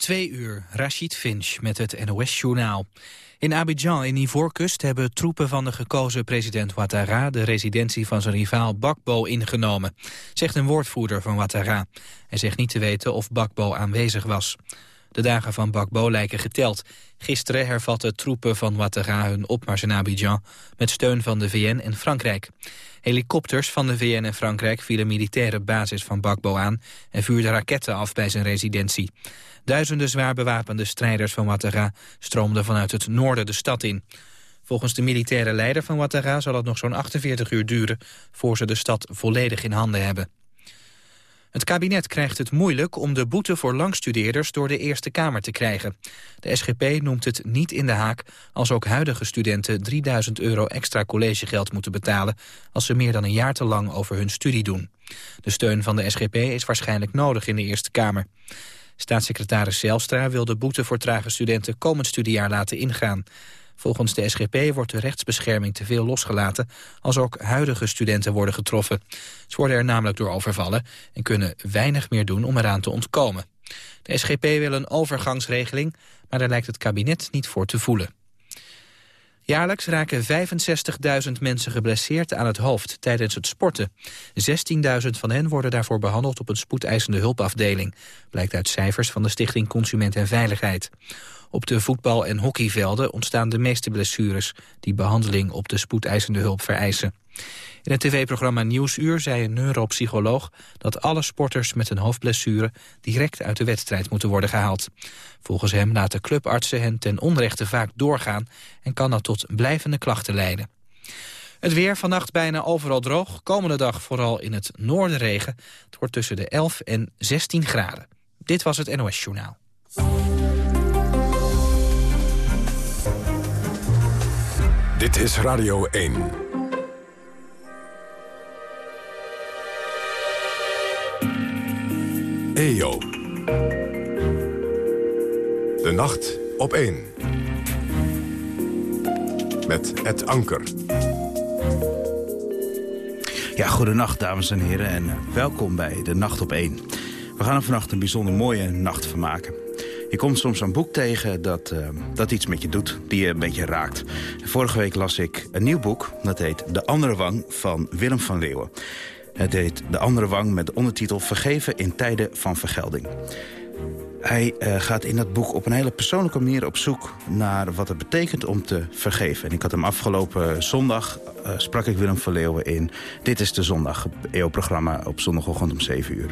Twee uur, Rashid Finch met het NOS-journaal. In Abidjan in Ivoorkust hebben troepen van de gekozen president Ouattara... de residentie van zijn rivaal Bakbo ingenomen, zegt een woordvoerder van Ouattara. Hij zegt niet te weten of Bakbo aanwezig was. De dagen van Bakbo lijken geteld. Gisteren hervatten troepen van Ouattara hun opmars in Abidjan... met steun van de VN en Frankrijk. Helikopters van de VN en Frankrijk vielen militaire basis van Bakbo aan... en vuurden raketten af bij zijn residentie. Duizenden zwaar bewapende strijders van Ouattara stroomden vanuit het noorden de stad in. Volgens de militaire leider van Ouattara zal het nog zo'n 48 uur duren... voor ze de stad volledig in handen hebben. Het kabinet krijgt het moeilijk om de boete voor langstudeerders door de Eerste Kamer te krijgen. De SGP noemt het niet in de haak als ook huidige studenten 3000 euro extra collegegeld moeten betalen als ze meer dan een jaar te lang over hun studie doen. De steun van de SGP is waarschijnlijk nodig in de Eerste Kamer. Staatssecretaris Zelstra wil de boete voor trage studenten komend studiejaar laten ingaan. Volgens de SGP wordt de rechtsbescherming te veel losgelaten... als ook huidige studenten worden getroffen. Ze worden er namelijk door overvallen... en kunnen weinig meer doen om eraan te ontkomen. De SGP wil een overgangsregeling, maar daar lijkt het kabinet niet voor te voelen. Jaarlijks raken 65.000 mensen geblesseerd aan het hoofd tijdens het sporten. 16.000 van hen worden daarvoor behandeld op een spoedeisende hulpafdeling. Blijkt uit cijfers van de Stichting Consument en Veiligheid. Op de voetbal- en hockeyvelden ontstaan de meeste blessures... die behandeling op de spoedeisende hulp vereisen. In het tv-programma Nieuwsuur zei een neuropsycholoog... dat alle sporters met een hoofdblessure direct uit de wedstrijd moeten worden gehaald. Volgens hem laten clubartsen hen ten onrechte vaak doorgaan... en kan dat tot blijvende klachten leiden. Het weer vannacht bijna overal droog. Komende dag vooral in het noorden regen. Het wordt tussen de 11 en 16 graden. Dit was het NOS Journaal. Dit is Radio 1. EO. De nacht op 1. Met het anker. Ja, goedenacht dames en heren en welkom bij De Nacht op 1. We gaan er vannacht een bijzonder mooie nacht van maken. Je komt soms een boek tegen dat, uh, dat iets met je doet, die je een beetje raakt. Vorige week las ik een nieuw boek, dat heet De Andere Wang van Willem van Leeuwen. Het heet De Andere Wang met de ondertitel Vergeven in tijden van vergelding. Hij uh, gaat in dat boek op een hele persoonlijke manier op zoek naar wat het betekent om te vergeven. En ik had hem afgelopen zondag, uh, sprak ik Willem van Leeuwen in Dit is de Zondag, EO-programma op zondagochtend om 7 uur.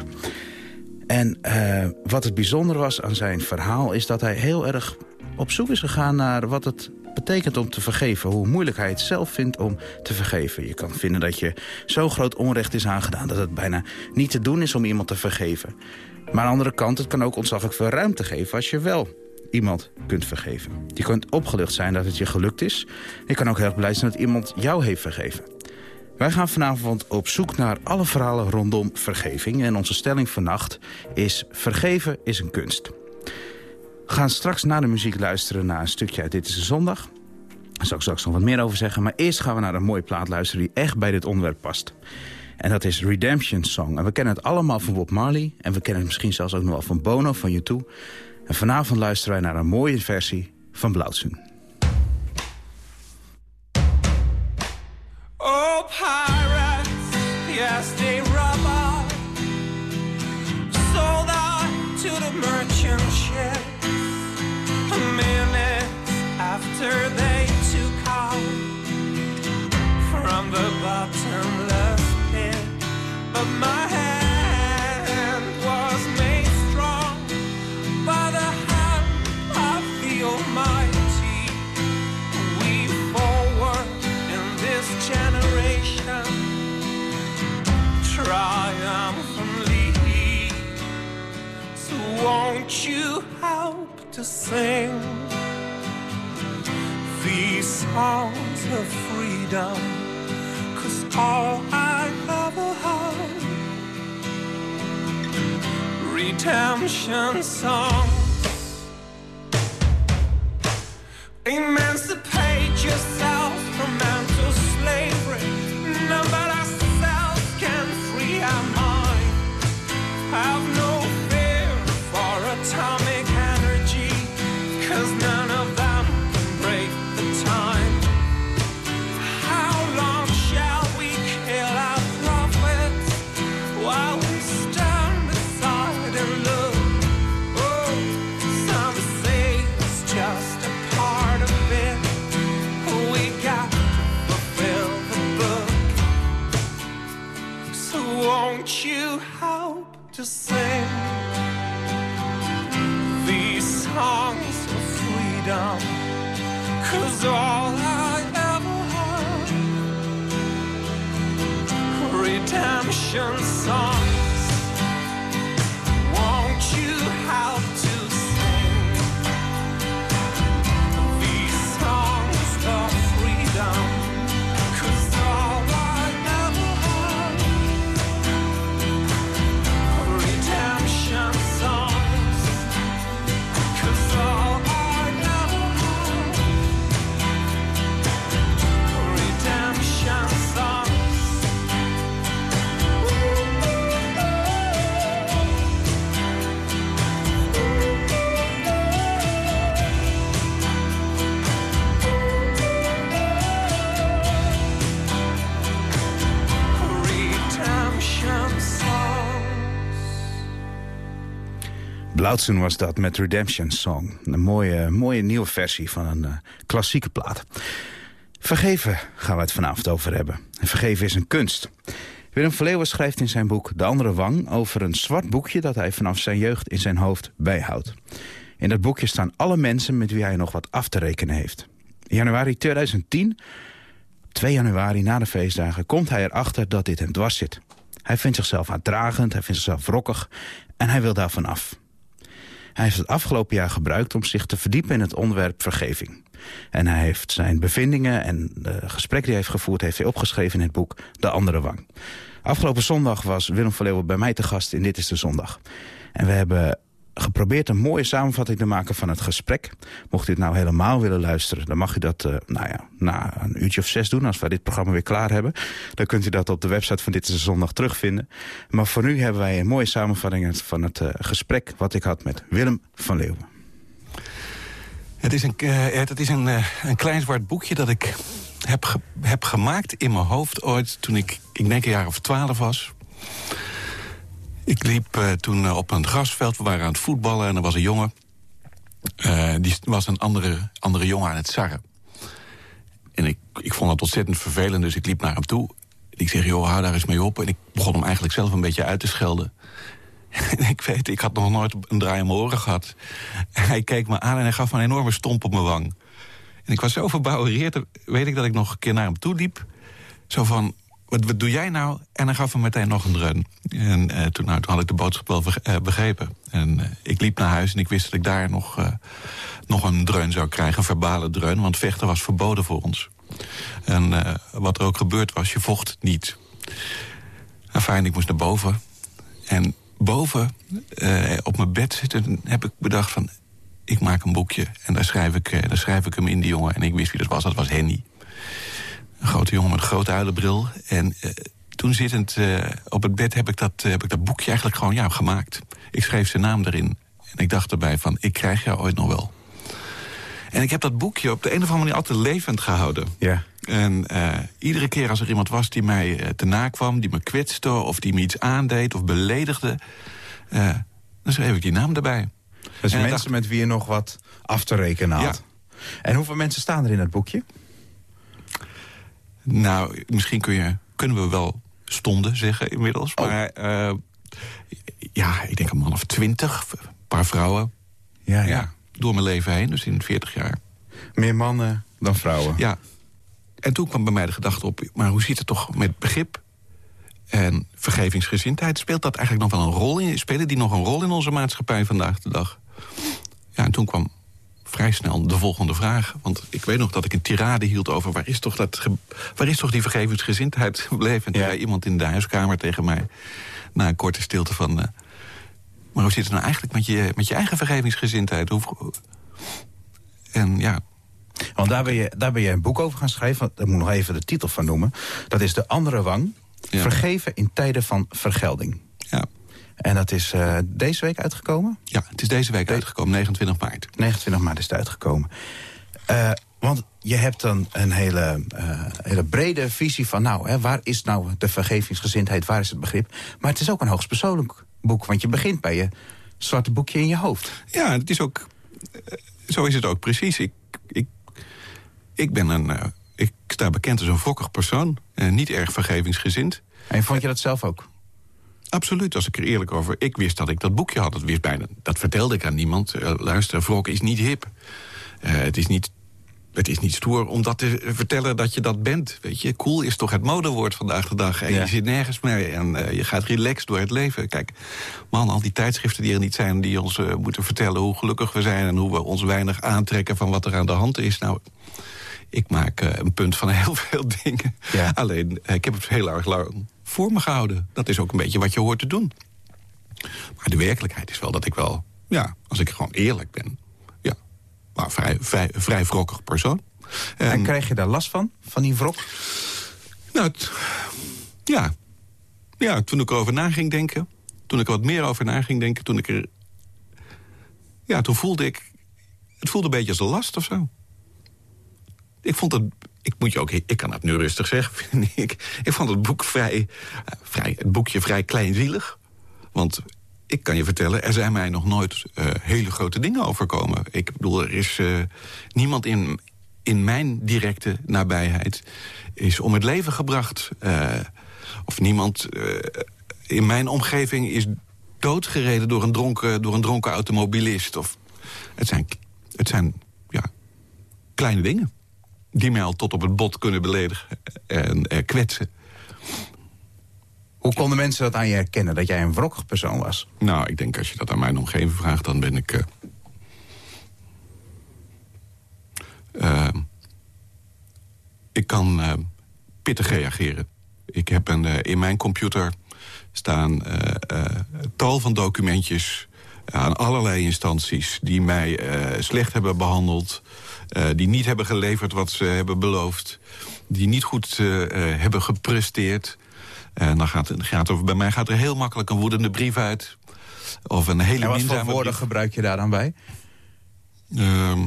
En uh, wat het bijzonder was aan zijn verhaal... is dat hij heel erg op zoek is gegaan naar wat het betekent om te vergeven. Hoe moeilijk hij het zelf vindt om te vergeven. Je kan vinden dat je zo groot onrecht is aangedaan... dat het bijna niet te doen is om iemand te vergeven. Maar aan de andere kant, het kan ook ontzaglijk veel ruimte geven... als je wel iemand kunt vergeven. Je kunt opgelucht zijn dat het je gelukt is. Je kan ook heel blij zijn dat iemand jou heeft vergeven. Wij gaan vanavond op zoek naar alle verhalen rondom vergeving. En onze stelling vannacht is... vergeven is een kunst. We gaan straks na de muziek luisteren naar een stukje uit Dit is de Zondag. Daar zal ik straks nog wat meer over zeggen. Maar eerst gaan we naar een mooie plaat luisteren die echt bij dit onderwerp past. En dat is Redemption Song. En we kennen het allemaal van Bob Marley. En we kennen het misschien zelfs ook nog wel van Bono, van U2. En vanavond luisteren wij naar een mooie versie van Blauwtsoen. Redemption songs. Blauwtsen was dat met Redemption Song. Een mooie, mooie nieuwe versie van een eh, klassieke plaat. Vergeven gaan we het vanavond over hebben. En vergeven is een kunst. Willem Verleeuwen schrijft in zijn boek De Andere Wang... over een zwart boekje dat hij vanaf zijn jeugd in zijn hoofd bijhoudt. In dat boekje staan alle mensen met wie hij nog wat af te rekenen heeft. In januari 2010, 2 januari na de feestdagen... komt hij erachter dat dit hem dwars zit. Hij vindt zichzelf uitdragend, hij vindt zichzelf rokkig... en hij wil daarvan af. Hij heeft het afgelopen jaar gebruikt om zich te verdiepen in het onderwerp vergeving. En hij heeft zijn bevindingen en de gesprekken die hij heeft gevoerd... heeft hij opgeschreven in het boek De Andere Wang. Afgelopen zondag was Willem van Leeuwen bij mij te gast in Dit is de Zondag. En we hebben geprobeerd een mooie samenvatting te maken van het gesprek. Mocht u het nou helemaal willen luisteren... dan mag u dat eh, nou ja, na een uurtje of zes doen... als wij dit programma weer klaar hebben. Dan kunt u dat op de website van Dit is de Zondag terugvinden. Maar voor nu hebben wij een mooie samenvatting van het eh, gesprek... wat ik had met Willem van Leeuwen. Het is een, eh, het is een, een klein zwart boekje dat ik heb, heb gemaakt in mijn hoofd ooit... toen ik, ik denk een jaar of twaalf was. Ik liep eh, toen eh, op een grasveld, we waren aan het voetballen... en er was een jongen, eh, die was een andere, andere jongen aan het sarren. En ik, ik vond dat ontzettend vervelend, dus ik liep naar hem toe. Ik zeg, joh, hou daar eens mee op. En ik begon hem eigenlijk zelf een beetje uit te schelden. En ik weet, ik had nog nooit een draai mijn oren gehad. En hij keek me aan en hij gaf me een enorme stomp op mijn wang. En ik was zo verbouwereerd, weet ik dat ik nog een keer naar hem toe liep. Zo van, wat, wat doe jij nou? En hij gaf me meteen nog een dreun. En eh, toen, nou, toen had ik de boodschap wel eh, begrepen. En eh, ik liep naar huis en ik wist dat ik daar nog, nog een dreun zou krijgen. Een verbale dreun, want vechten was verboden voor ons. En wat er ook gebeurd was, je vocht niet. Enfin, ik moest naar boven. En boven, op mijn bed zitten, heb ik bedacht van... ik maak een boekje en daar schrijf, ik, daar schrijf ik hem in, die jongen. En ik wist wie dat was, dat was Henny. Een grote jongen met een grote huilenbril. En eh, toen zittend eh, op het bed heb ik, dat, eh, heb ik dat boekje eigenlijk gewoon ja, gemaakt. Ik schreef zijn naam erin. En ik dacht erbij van, ik krijg jou ooit nog wel. En ik heb dat boekje op de een of andere manier altijd levend gehouden. Ja. En iedere keer als er iemand was die mij te nakwam... die me kwetste of die me iets aandeed of beledigde... dan schreef ik die naam erbij. Dus En mensen dacht- met wie je nog wat af te rekenen had. En hoeveel mensen staan er in het boekje? Nou, misschien kun je, kunnen we wel stonden zeggen inmiddels. Oh. Maar eh, ja, ik denk een man of twintig, een paar vrouwen. Ja, Ja. door mijn leven heen, dus in 40 jaar. Meer mannen dan vrouwen. Ja. En toen kwam bij mij de gedachte op... maar hoe zit het toch met begrip en vergevingsgezindheid? Speelt dat eigenlijk nog wel een rol in? Spelen die nog een rol in onze maatschappij vandaag de dag? Ja, en toen kwam vrij snel de volgende vraag. Want ik weet nog dat ik een tirade hield over... waar is toch, dat, waar is toch die vergevingsgezindheid gebleven? En toen Ja. zei iemand in de huiskamer tegen mij... na een korte stilte van... eh, maar hoe zit het nou eigenlijk met je, met je eigen vergevingsgezindheid? Hoe, en ja, Want daar ben, je, daar ben je een boek over gaan schrijven. Daar moet ik nog even de titel van noemen. Dat is De Andere Wang. Ja. Vergeven in tijden van vergelding. ja, En dat is eh, deze week uitgekomen. Ja, het is deze week uitgekomen, 29 maart. 29 maart is het uitgekomen. Eh, want je hebt dan een hele, eh, hele brede visie van... nou, hè, waar is nou de vergevingsgezindheid, waar is het begrip? Maar het is ook een hoogst persoonlijk boek. Want je begint bij je zwarte boekje in je hoofd. Ja, het is ook, zo is het ook precies. Ik, ik, ik ben een, ik sta bekend als een fokkig persoon. niet erg vergevingsgezind. En vond je dat zelf ook? Absoluut, als ik er eerlijk over... Ik wist dat ik dat boekje had, dat, wist bijna, dat vertelde ik aan niemand. Uh, luister, is niet hip. Uh, het is niet het is niet stoer om dat te vertellen dat je dat bent. Weet je, cool is toch het modewoord vandaag de dag. En ja. je zit nergens meer en uh, je gaat relaxed door het leven. Kijk, man, al die tijdschriften die er niet zijn... die ons moeten vertellen hoe gelukkig we zijn... en hoe we ons weinig aantrekken van wat er aan de hand is. Nou, ik maak een punt van heel veel dingen. Ja. Alleen, ik heb het heel erg lang voor me gehouden. Dat is ook een beetje wat je hoort te doen. Maar de werkelijkheid is wel dat ik wel... ja, als ik gewoon eerlijk ben maar vrij, vrij, vrij wrokkig persoon. En, krijg je daar last van, van die wrok? Nou, het, ja. Ja, toen ik erover na ging denken... toen ik er wat meer over na ging denken... toen ik er... Ja, toen voelde ik... Het voelde een beetje als een last of zo. Ik vond het... Ik moet je ook... Ik kan het nu rustig zeggen, vind ik. Ik vond het boek vrij... vrij het boekje vrij kleinzielig. Want ik kan je vertellen, er zijn mij nog nooit uh, hele grote dingen overkomen. Ik bedoel, er is uh, niemand in, in mijn directe nabijheid is om het leven gebracht. Of niemand in mijn omgeving is doodgereden door een dronken, door een dronken automobilist. Of, het zijn, het zijn ja, kleine dingen die mij al tot op het bot kunnen beledigen en kwetsen. Hoe konden mensen dat aan je herkennen, dat jij een wrokkig persoon was? Nou, ik denk als je dat aan mijn omgeving vraagt, dan ben ik... Uh, uh, ik kan uh, pittig reageren. Ik heb een, in mijn computer staan tal van documentjes aan allerlei instanties... die mij slecht hebben behandeld, die niet hebben geleverd wat ze hebben beloofd... die niet goed hebben gepresteerd... En dan gaat, gaat er, bij mij gaat er heel makkelijk een woedende brief uit. Of een hele en wat voor woorden gebruik je daar dan bij? Um,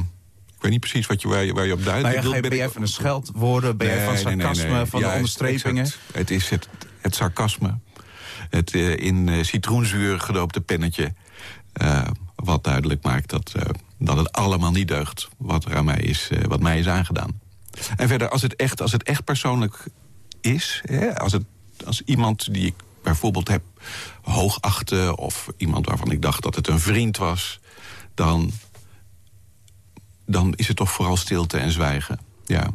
ik weet niet precies wat je, waar, je, waar je op duidt. Nou ja, ben jij van de scheldwoorden? Ben jij van sarcasme, nee, nee, van de onderstrepingen? Het is het, het sarcasme. Het uh, in citroenzuur gedoopte pennetje. Uh, wat duidelijk maakt dat, dat het allemaal niet deugt. Wat er aan mij is, wat mij is aangedaan. En verder, als het echt, als het echt persoonlijk is... Hè, als het als iemand die ik bijvoorbeeld heb hoogachten... of iemand waarvan ik dacht dat het een vriend was... dan, dan is het toch vooral stilte en zwijgen, ja.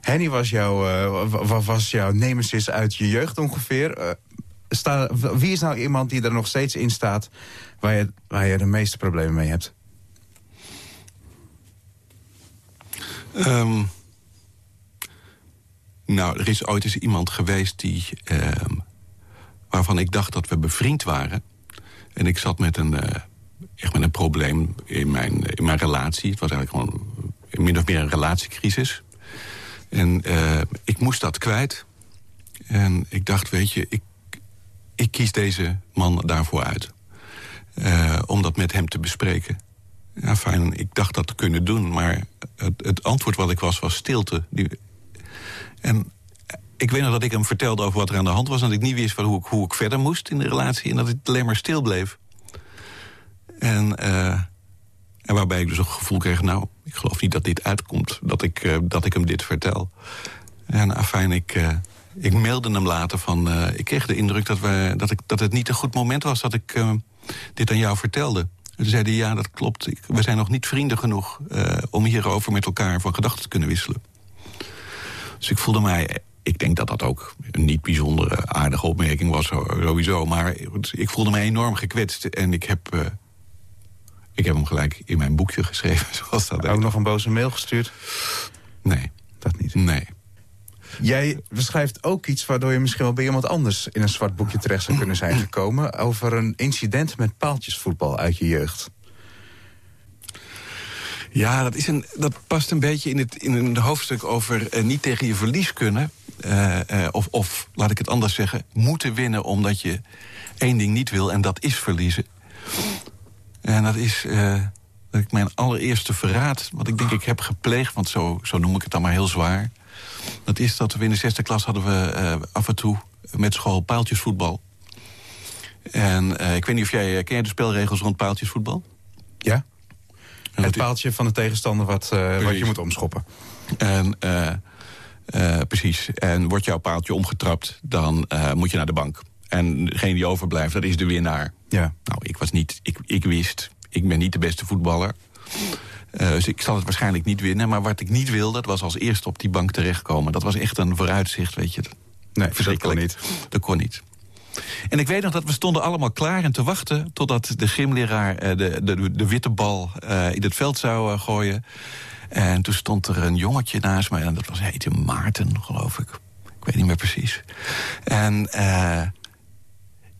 Henny was jouw, uh, was jouw nemesis uit je jeugd ongeveer. Uh, sta, wie is nou iemand die er nog steeds in staat... waar je, waar je de meeste problemen mee hebt? Um, nou, er is ooit eens iemand geweest die, uh, waarvan ik dacht dat we bevriend waren. En ik zat met een, uh, echt met een probleem in mijn, in mijn relatie. Het was eigenlijk gewoon min of meer een relatiecrisis. En uh, ik moest dat kwijt. En ik dacht, weet je, ik, ik kies deze man daarvoor uit. Uh, om dat met hem te bespreken. Ja, fijn, ik dacht dat te kunnen doen, maar het, het antwoord wat ik was, was stilte. Die, en ik weet nog dat ik hem vertelde over wat er aan de hand was... en dat ik niet wist hoe, ik, hoe ik verder moest in de relatie... en dat het alleen maar stil bleef. En, uh, en waarbij ik dus het gevoel kreeg... nou, ik geloof niet dat dit uitkomt, dat ik, uh, dat ik hem dit vertel. En afijn, ik, uh, ik mailde hem later van... ik kreeg de indruk dat, we, dat, ik, dat het niet een goed moment was... dat ik dit aan jou vertelde. En toen zei hij, ja, dat klopt. We zijn nog niet vrienden genoeg... om hierover met elkaar van gedachten te kunnen wisselen. Dus ik voelde mij... Ik denk dat dat ook een niet bijzondere aardige opmerking was sowieso. Maar ik voelde mij enorm gekwetst. En ik heb, uh, ik heb hem gelijk in mijn boekje geschreven. Zoals dat ook nog een boze mail gestuurd? Nee. Dat niet? Nee. Jij beschrijft ook iets waardoor je misschien wel bij iemand anders... in een zwart boekje terecht zou kunnen zijn gekomen... over een incident met paaltjesvoetbal uit je jeugd. Ja, dat, is een, dat past een beetje in het, in een hoofdstuk over uh, niet tegen je verlies kunnen. Uh, uh, of, of, laat ik het anders zeggen, moeten winnen omdat je één ding niet wil... en dat is verliezen. En dat is dat ik mijn allereerste verraad, wat ik denk ik heb gepleegd... want zo, zo noem ik het dan maar heel zwaar... dat is dat we in de zesde klas hadden we af en toe met school paaltjesvoetbal. En ik weet niet of jij... ken je de spelregels rond paaltjesvoetbal? Ja het paaltje van de tegenstander wat, uh, wat je moet omschoppen. En, precies. En wordt jouw paaltje omgetrapt, dan moet je naar de bank. En degene die overblijft, dat is de winnaar. Ja. Nou, ik was niet... Ik, ik wist, ik ben niet de beste voetballer. Eh, dus ik zal het waarschijnlijk niet winnen. Maar wat ik niet wil, dat was als eerste op die bank terechtkomen. Dat was echt een vooruitzicht, weet je. Nee, Verschrikkelijk. dat kon Dat kon niet. En ik weet nog dat we stonden allemaal klaar en te wachten... totdat de gymleraar eh, de, de, de witte bal eh, in het veld zou gooien. En toen stond er een jongetje naast mij. En dat was, heette Maarten, geloof ik. Ik weet niet meer precies. En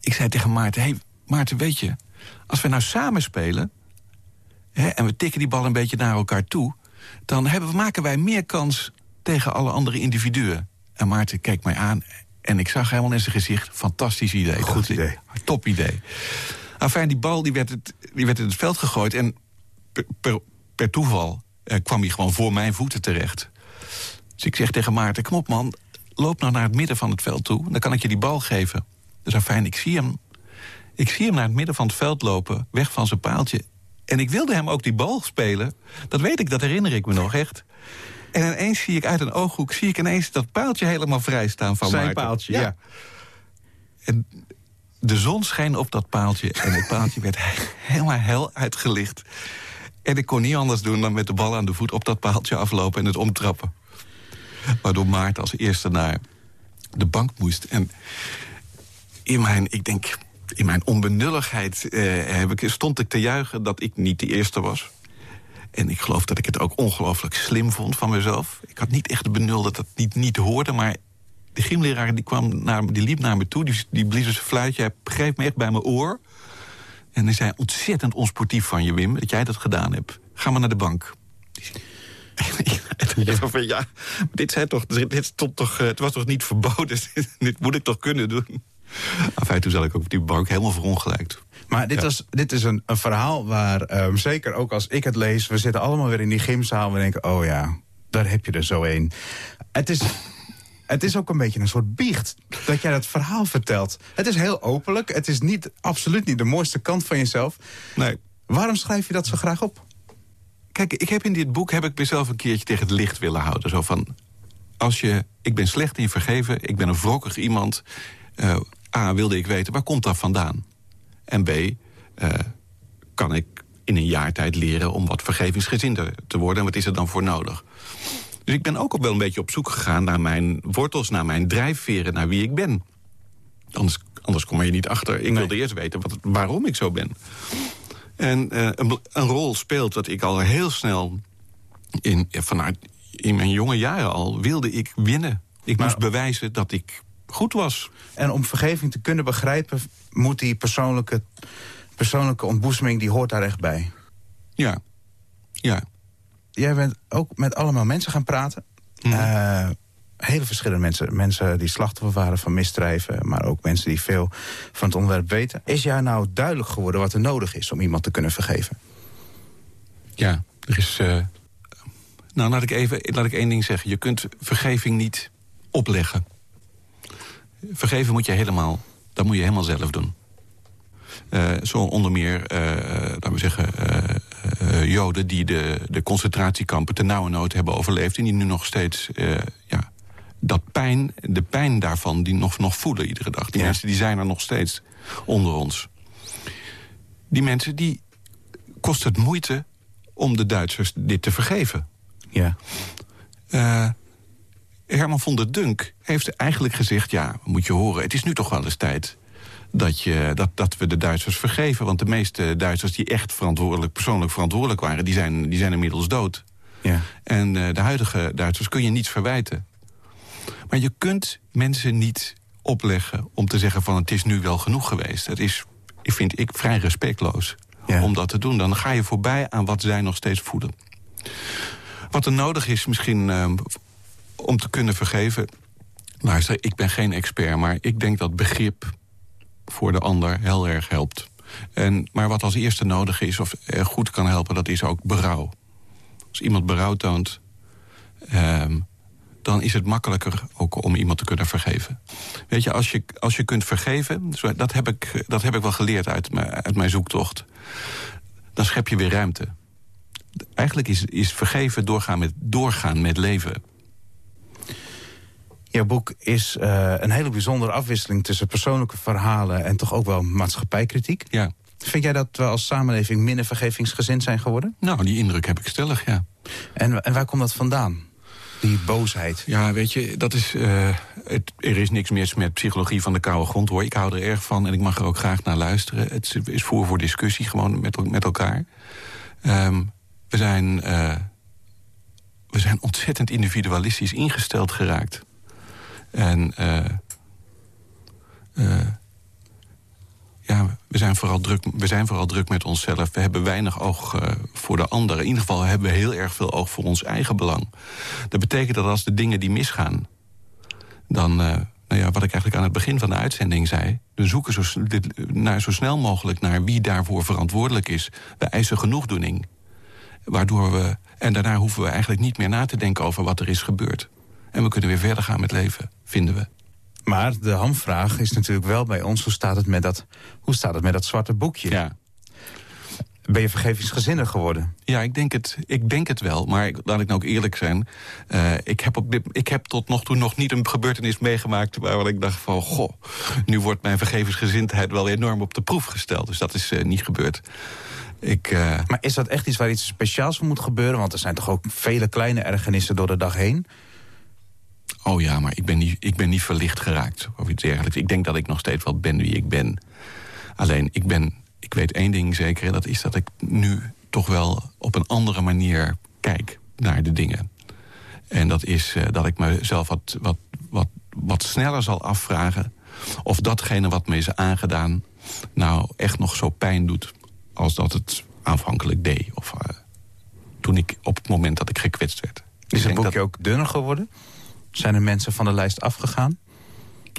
ik zei tegen Maarten... hey, Maarten, weet je, als we nou samen spelen... Hè, en we tikken die bal een beetje naar elkaar toe... dan hebben, maken wij meer kans tegen alle andere individuen. En Maarten keek mij aan en ik zag helemaal in zijn gezicht... fantastisch idee. Goed idee. Top idee. Enfin, die bal die werd, het, die werd in het veld gegooid... en per, per, per toeval eh, kwam hij gewoon voor mijn voeten terecht. Dus ik zeg tegen Maarten, kom op man, loop nou naar het midden van het veld toe... dan kan ik je die bal geven. Dus afijn, ik zie hem ik zie hem naar het midden van het veld lopen, weg van zijn paaltje. En ik wilde hem ook die bal spelen. Dat weet ik, dat herinner ik me nog echt. En ineens zie ik uit een ooghoek zie ik ineens dat paaltje helemaal vrij staan van Zijn Maarten. paaltje, ja. En de zon scheen op dat paaltje en het paaltje werd he- helemaal hel uitgelicht. En ik kon niet anders doen dan met de bal aan de voet op dat paaltje aflopen en het omtrappen. Waardoor Maarten als eerste naar de bank moest. En in mijn, ik denk, in mijn onbenulligheid eh, heb ik, stond ik te juichen dat ik niet de eerste was. En ik geloof dat ik het ook ongelooflijk slim vond van mezelf. Ik had niet echt de benul dat dat niet, niet hoorde, maar de gymleraar die, kwam naar, die liep naar me toe, die, die blies een fluitje, hij greep me echt bij mijn oor. En hij zei, ontzettend onsportief van je, Wim, dat jij dat gedaan hebt. Ga maar naar de bank. En ik dacht van, ja, dit, zei toch, dit stond toch, eh, het was toch niet verboden? dit moet ik toch kunnen doen? Enfin, toen zat ik ook op die bank helemaal verongelijkt. Maar dit, Ja. was, dit is een, een verhaal waar, ehm, zeker ook als ik het lees... we zitten allemaal weer in die gymzaal... we denken, oh ja, daar heb je er zo een. Het is, het is ook een beetje een soort biecht dat jij dat verhaal vertelt. Het is heel openlijk, het is niet, absoluut niet de mooiste kant van jezelf. Nee. Waarom schrijf je dat zo graag op? Kijk, ik heb in dit boek heb ik mezelf een keertje tegen het licht willen houden. Zo van, als je, ik ben slecht in vergeven, ik ben een wrokkig iemand. Eh, A, wilde ik weten, waar komt dat vandaan? En B, eh, kan ik in een jaar tijd leren om wat vergevingsgezinder te worden... en wat is er dan voor nodig? Dus ik ben ook al wel een beetje op zoek gegaan naar mijn wortels... naar mijn drijfveren, naar wie ik ben. Anders, anders kom je niet achter. Ik wilde eerst weten wat, waarom ik zo ben. En eh, een, een rol speelt dat ik al heel snel... In, ja, vanuit in mijn jonge jaren al wilde ik winnen. Ik Maar- moest bewijzen dat ik goed was. En om vergeving te kunnen begrijpen... moet die persoonlijke, persoonlijke ontboezeming, die hoort daar echt bij. Ja, ja. Jij bent ook met allemaal mensen gaan praten. Mhm. Eh, hele verschillende mensen. Mensen die slachtoffer waren van misdrijven... maar ook mensen die veel van het onderwerp weten. Is jou nou duidelijk geworden wat er nodig is... om iemand te kunnen vergeven? Ja, er is... eh, nou, laat ik even laat ik één ding zeggen. Je kunt vergeving niet opleggen. Vergeven moet je helemaal... Dat moet je helemaal zelf doen. Eh, zo onder meer, eh, laten we zeggen... eh, Joden die de, de concentratiekampen ten nauwe nood hebben overleefd... en die nu nog steeds ja, dat pijn, de pijn daarvan die nog, nog voelen iedere dag. Die Ja. mensen die zijn er nog steeds onder ons. Die mensen, die kost het moeite om de Duitsers dit te vergeven. Ja. Herman von der Dunk heeft eigenlijk gezegd... ja, moet je horen, het is nu toch wel eens tijd... Dat, je, dat, dat we de Duitsers vergeven. Want de meeste Duitsers die echt verantwoordelijk, persoonlijk verantwoordelijk waren... die zijn, die zijn inmiddels dood. ja. En eh, de huidige Duitsers kun je niets verwijten. Maar je kunt mensen niet opleggen om te zeggen van... het is nu wel genoeg geweest. Het is, ik vind ik, vrij respectloos Ja. om dat te doen. Dan ga je voorbij aan wat zij nog steeds voelen. Wat er nodig is misschien eh, om te kunnen vergeven... Luister, ik ben geen expert, maar ik denk dat begrip voor de ander heel erg helpt. En, maar wat als eerste nodig is, of eh, goed kan helpen, dat is ook berouw. Als iemand berouw toont, ehm, dan is het makkelijker ook om iemand te kunnen vergeven. Weet je, als je, als je kunt vergeven, dat heb ik, dat heb ik wel geleerd uit mijn, uit mijn zoektocht... dan schep je weer ruimte. Eigenlijk is, is vergeven doorgaan met, doorgaan met leven. Jouw boek is uh, een hele bijzondere afwisseling tussen persoonlijke verhalen... en toch ook wel maatschappijkritiek. Ja. Vind jij dat we als samenleving minder vergevingsgezind zijn geworden? Nou, die indruk heb ik stellig, ja. En, en waar komt dat vandaan? Die boosheid. Ja, weet je, dat is, uh, het, er is niks meer met psychologie van de koude grond, hoor. Ik hou er erg van en ik mag er ook graag naar luisteren. Het is voor voor discussie, gewoon met, met elkaar. Um, we zijn... Uh, we zijn ontzettend individualistisch ingesteld geraakt. En uh, uh, ja, we zijn, vooral druk, we zijn vooral druk met onszelf. We hebben weinig oog uh, voor de ander. In ieder geval hebben we heel erg veel oog voor ons eigen belang. Dat betekent dat als de dingen die misgaan... dan, nou ja, wat ik eigenlijk aan het begin van de uitzending zei... we zoeken zo, naar, zo snel mogelijk naar wie daarvoor verantwoordelijk is. We eisen genoegdoening. Waardoor we... En daarna hoeven we eigenlijk niet meer na te denken over wat er is gebeurd. En we kunnen weer verder gaan met leven, vinden we. Maar de hamvraag is natuurlijk wel bij ons... hoe staat het met dat, hoe staat het met dat zwarte boekje? Ja. Ben je vergevingsgezinnig geworden? Ja, ik denk het, ik denk het wel. Maar laat ik nou ook eerlijk zijn. Uh, ik, heb op dit, ik heb tot nog toe nog niet een gebeurtenis meegemaakt... waar ik dacht van, goh, nu wordt mijn vergevingsgezindheid... wel enorm op de proef gesteld. Dus dat is uh, niet gebeurd. Ik, uh... Maar is dat echt iets waar iets speciaals voor moet gebeuren? Want er zijn toch ook vele kleine ergernissen door de dag heen? Oh ja, maar ik ben niet, ik ben niet verlicht geraakt of iets dergelijks. Ik denk dat ik nog steeds wel ben wie ik ben. Alleen, ik, ben, ik weet één ding zeker... en dat is dat ik nu toch wel op een andere manier kijk naar de dingen. En dat is uh, dat ik mezelf wat, wat, wat, wat sneller zal afvragen... of datgene wat me is aangedaan nou echt nog zo pijn doet... als dat het aanvankelijk deed. Of uh, toen ik op het moment dat ik gekwetst werd. Is het boekje dat... ook dunner geworden? Zijn er mensen van de lijst afgegaan?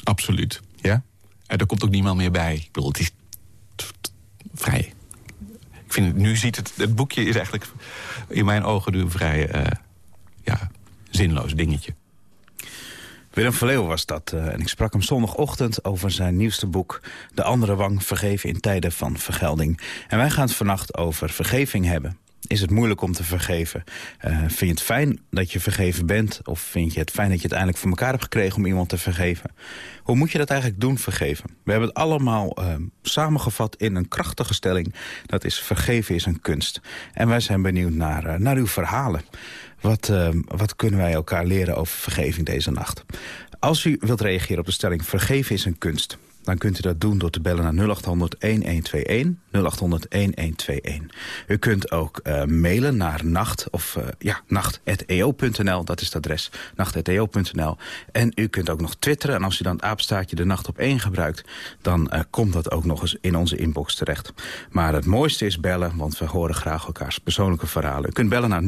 Absoluut. Ja? En er komt ook niemand meer bij. Ik bedoel, het is vrij. Ik vind, nu ziet het, het boekje is eigenlijk in mijn ogen een vrij uh, ja, zinloos dingetje. Willem Verleeuw was dat. Uh, en ik sprak hem zondagochtend over zijn nieuwste boek... De andere wang vergeven in tijden van vergelding. En wij gaan het vannacht over vergeving hebben. Is het moeilijk om te vergeven? Uh, vind je het fijn dat je vergeven bent? Of vind je het fijn dat je het eindelijk voor elkaar hebt gekregen om iemand te vergeven? Hoe moet je dat eigenlijk doen, vergeven? We hebben het allemaal uh, samengevat in een krachtige stelling. Dat is vergeven is een kunst. En wij zijn benieuwd naar, uh, naar uw verhalen. Wat, wat kunnen wij elkaar leren over vergeving deze nacht? Als u wilt reageren op de stelling vergeven is een kunst dan kunt u dat doen door te bellen naar 0800-1121. 0800-1121. U kunt ook uh, mailen naar nacht of uh, ja, nacht.eo.nl. Dat is het adres, nacht.eo.nl. En u kunt ook nog twitteren. En als u dan het aapstaartje de nacht op 1 gebruikt... dan uh, komt dat ook nog eens in onze inbox terecht. Maar het mooiste is bellen, want we horen graag elkaars persoonlijke verhalen. U kunt bellen naar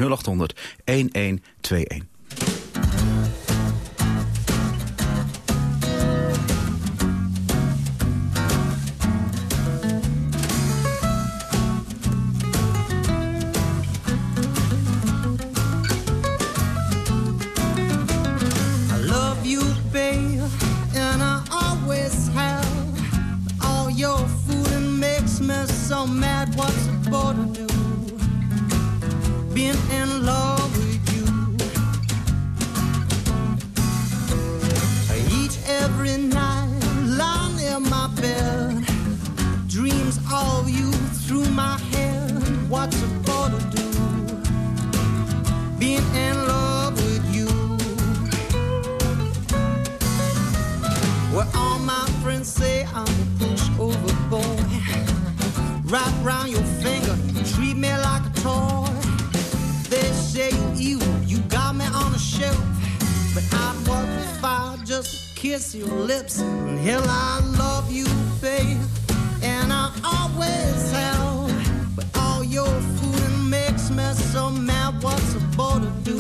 and say I'm a pushover boy. Wrap around your finger, you treat me like a toy. They say you evil, you got me on a shelf. But I'd work the fire just to kiss your lips. Hell, I love you, babe, and I always have. But all your fooling makes me so mad. What's a boy to do?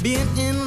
Being in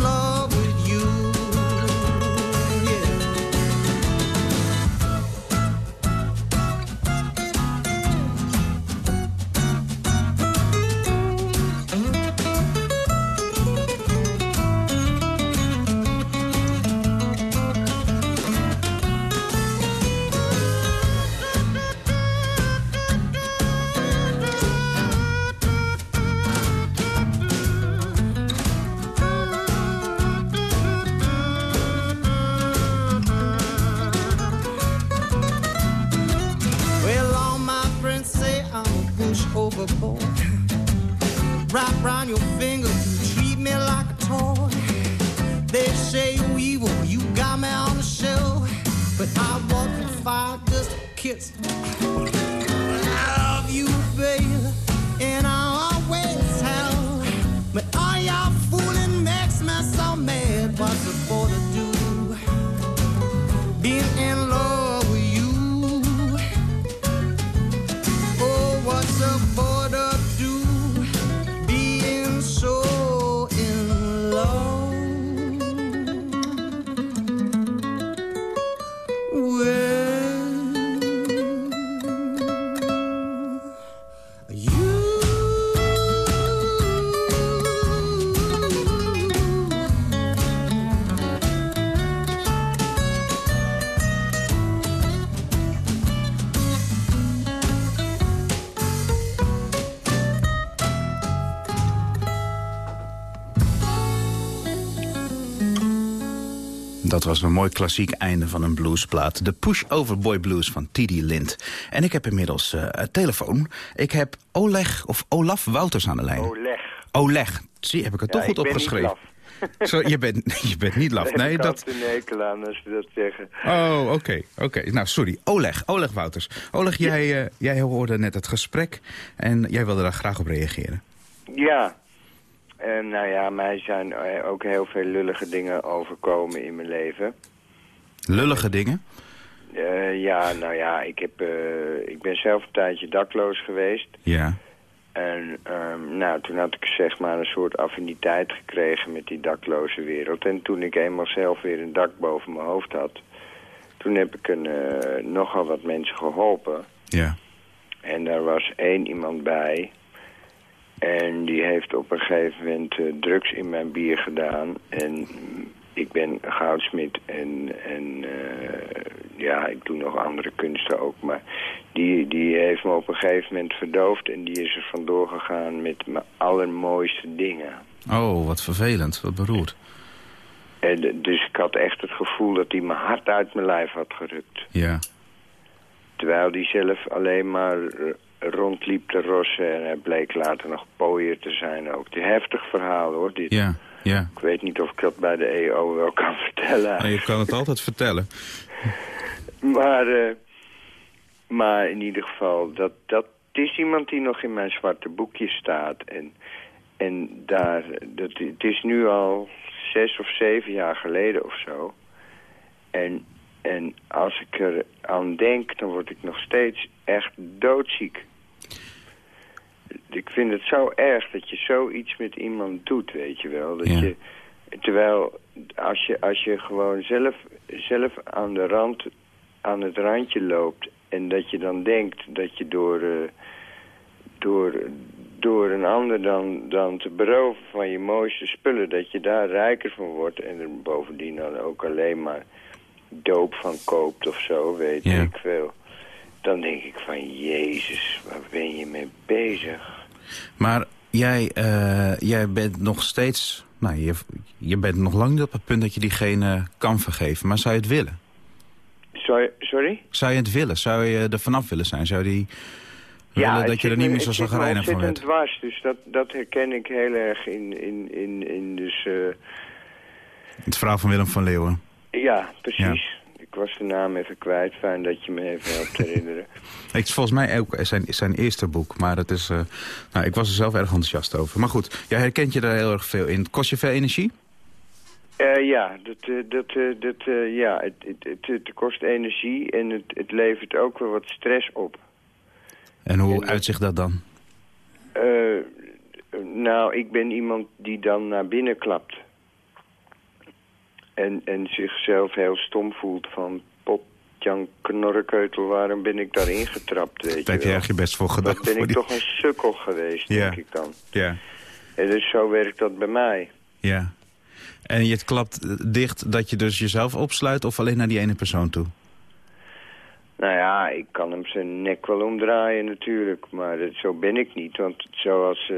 Dat was een mooi klassiek einde van een bluesplaat. De Push-Over Boy Blues van T.D. Lind. En ik heb inmiddels een telefoon. Ik heb Oleg of Olaf Wouters aan de lijn. Oleg. Oleg. Zie, heb ik het toch goed ik ben opgeschreven? niet laf. Zo, je, bent, je bent niet laf. Nee, ik dat... altijd een hekel aan als we dat zeggen. Oh, oké. oké. Nou, sorry. Oleg. Oleg Wouters. Oleg, jij, eh, jij hoorde net het gesprek en jij wilde daar graag op reageren. Ja. En nou ja, mij zijn eh, ook heel veel lullige dingen overkomen in mijn leven. Lullige dingen? Eh, ja, nou ja, ik, heb, eh, ik ben zelf een tijdje dakloos geweest. Ja. En ehm, nou, toen had ik zeg maar een soort affiniteit gekregen met die dakloze wereld. En toen ik eenmaal zelf weer een dak boven mijn hoofd had... toen heb ik een, nogal wat mensen geholpen. Ja. En daar was één iemand bij. En die heeft op een gegeven moment eh, drugs in mijn bier gedaan. En ik ben goudsmid en, en eh, ja, ik doe nog andere kunsten ook. Maar die, die heeft me op een gegeven moment verdoofd. En die is er vandoor gegaan met mijn allermooiste dingen. Oh, wat vervelend. Wat beroerd. En, dus ik had echt het gevoel dat hij mijn hart uit mijn lijf had gerukt. Ja. Terwijl die zelf alleen maar eh, rondliep te rossen. En hij bleek later nog pooier te zijn ook. Een heftig verhaal hoor, dit. Ja. Ja. Ik weet niet of ik dat bij de EO wel kan vertellen. Nou, je kan het altijd vertellen. Maar, eh, maar in ieder geval, dat, dat het is iemand die nog in mijn zwarte boekje staat. En, en daar, dat, het is nu al zes of zeven jaar geleden of zo. En, en als ik er aan denk, dan word ik nog steeds echt doodziek. Ik vind het zo erg dat je zoiets met iemand doet, weet je wel. Dat Ja. je, terwijl als je, als je gewoon zelf, zelf aan de rand, aan het randje loopt... en dat je dan denkt dat je door, eh, door, door een ander dan, dan te beroven van je mooiste spullen... dat je daar rijker van wordt en er bovendien dan ook alleen maar doop van koopt of zo, weet Ja. ik veel. Dan denk ik van, jezus, waar ben je mee bezig? Maar jij, eh, jij bent nog steeds... Nou, je, je bent nog lang niet op het punt dat je diegene kan vergeven. Maar zou je het willen? Sorry? sorry? Zou je het willen? Zou je er vanaf willen zijn? Zou die willen het dat je er niet me- meer zo het zagrijnig van ontzettend werd? dwars, dus dat, dat herken ik heel erg in, in, in, in dus... eh, Het verhaal van Willem van Leeuwen. ja, precies. Ik was de naam even kwijt. Fijn dat je me even helpt herinneren. Het is volgens mij ook zijn, zijn eerste boek. Maar het is, eh, nou, ik was er zelf erg enthousiast over. Maar goed, jij herkent je daar heel erg veel in. Kost je veel energie? Eh, ja, dat, eh, dat, dat, ja het, het, het, het kost energie en het, het levert ook wel wat stress op. En hoe En uitzicht dat dan? Nou, ik ben iemand die dan naar binnen klapt. En, en zichzelf heel stom voelt van... Pop, Jan Knorrekeutel, waarom ben ik daarin getrapt, weet Daar je heb je erg je best voor gedaan. Wat ben ik die- toch een sukkel geweest, Ja. denk ik dan. Ja, En dus zo werkt dat bij mij. ja. En je klapt eh, dicht dat je dus jezelf opsluit... of alleen naar die ene persoon toe? Nou ja, ik kan hem zijn nek wel omdraaien natuurlijk, maar dat, zo ben ik niet. Want zoals eh,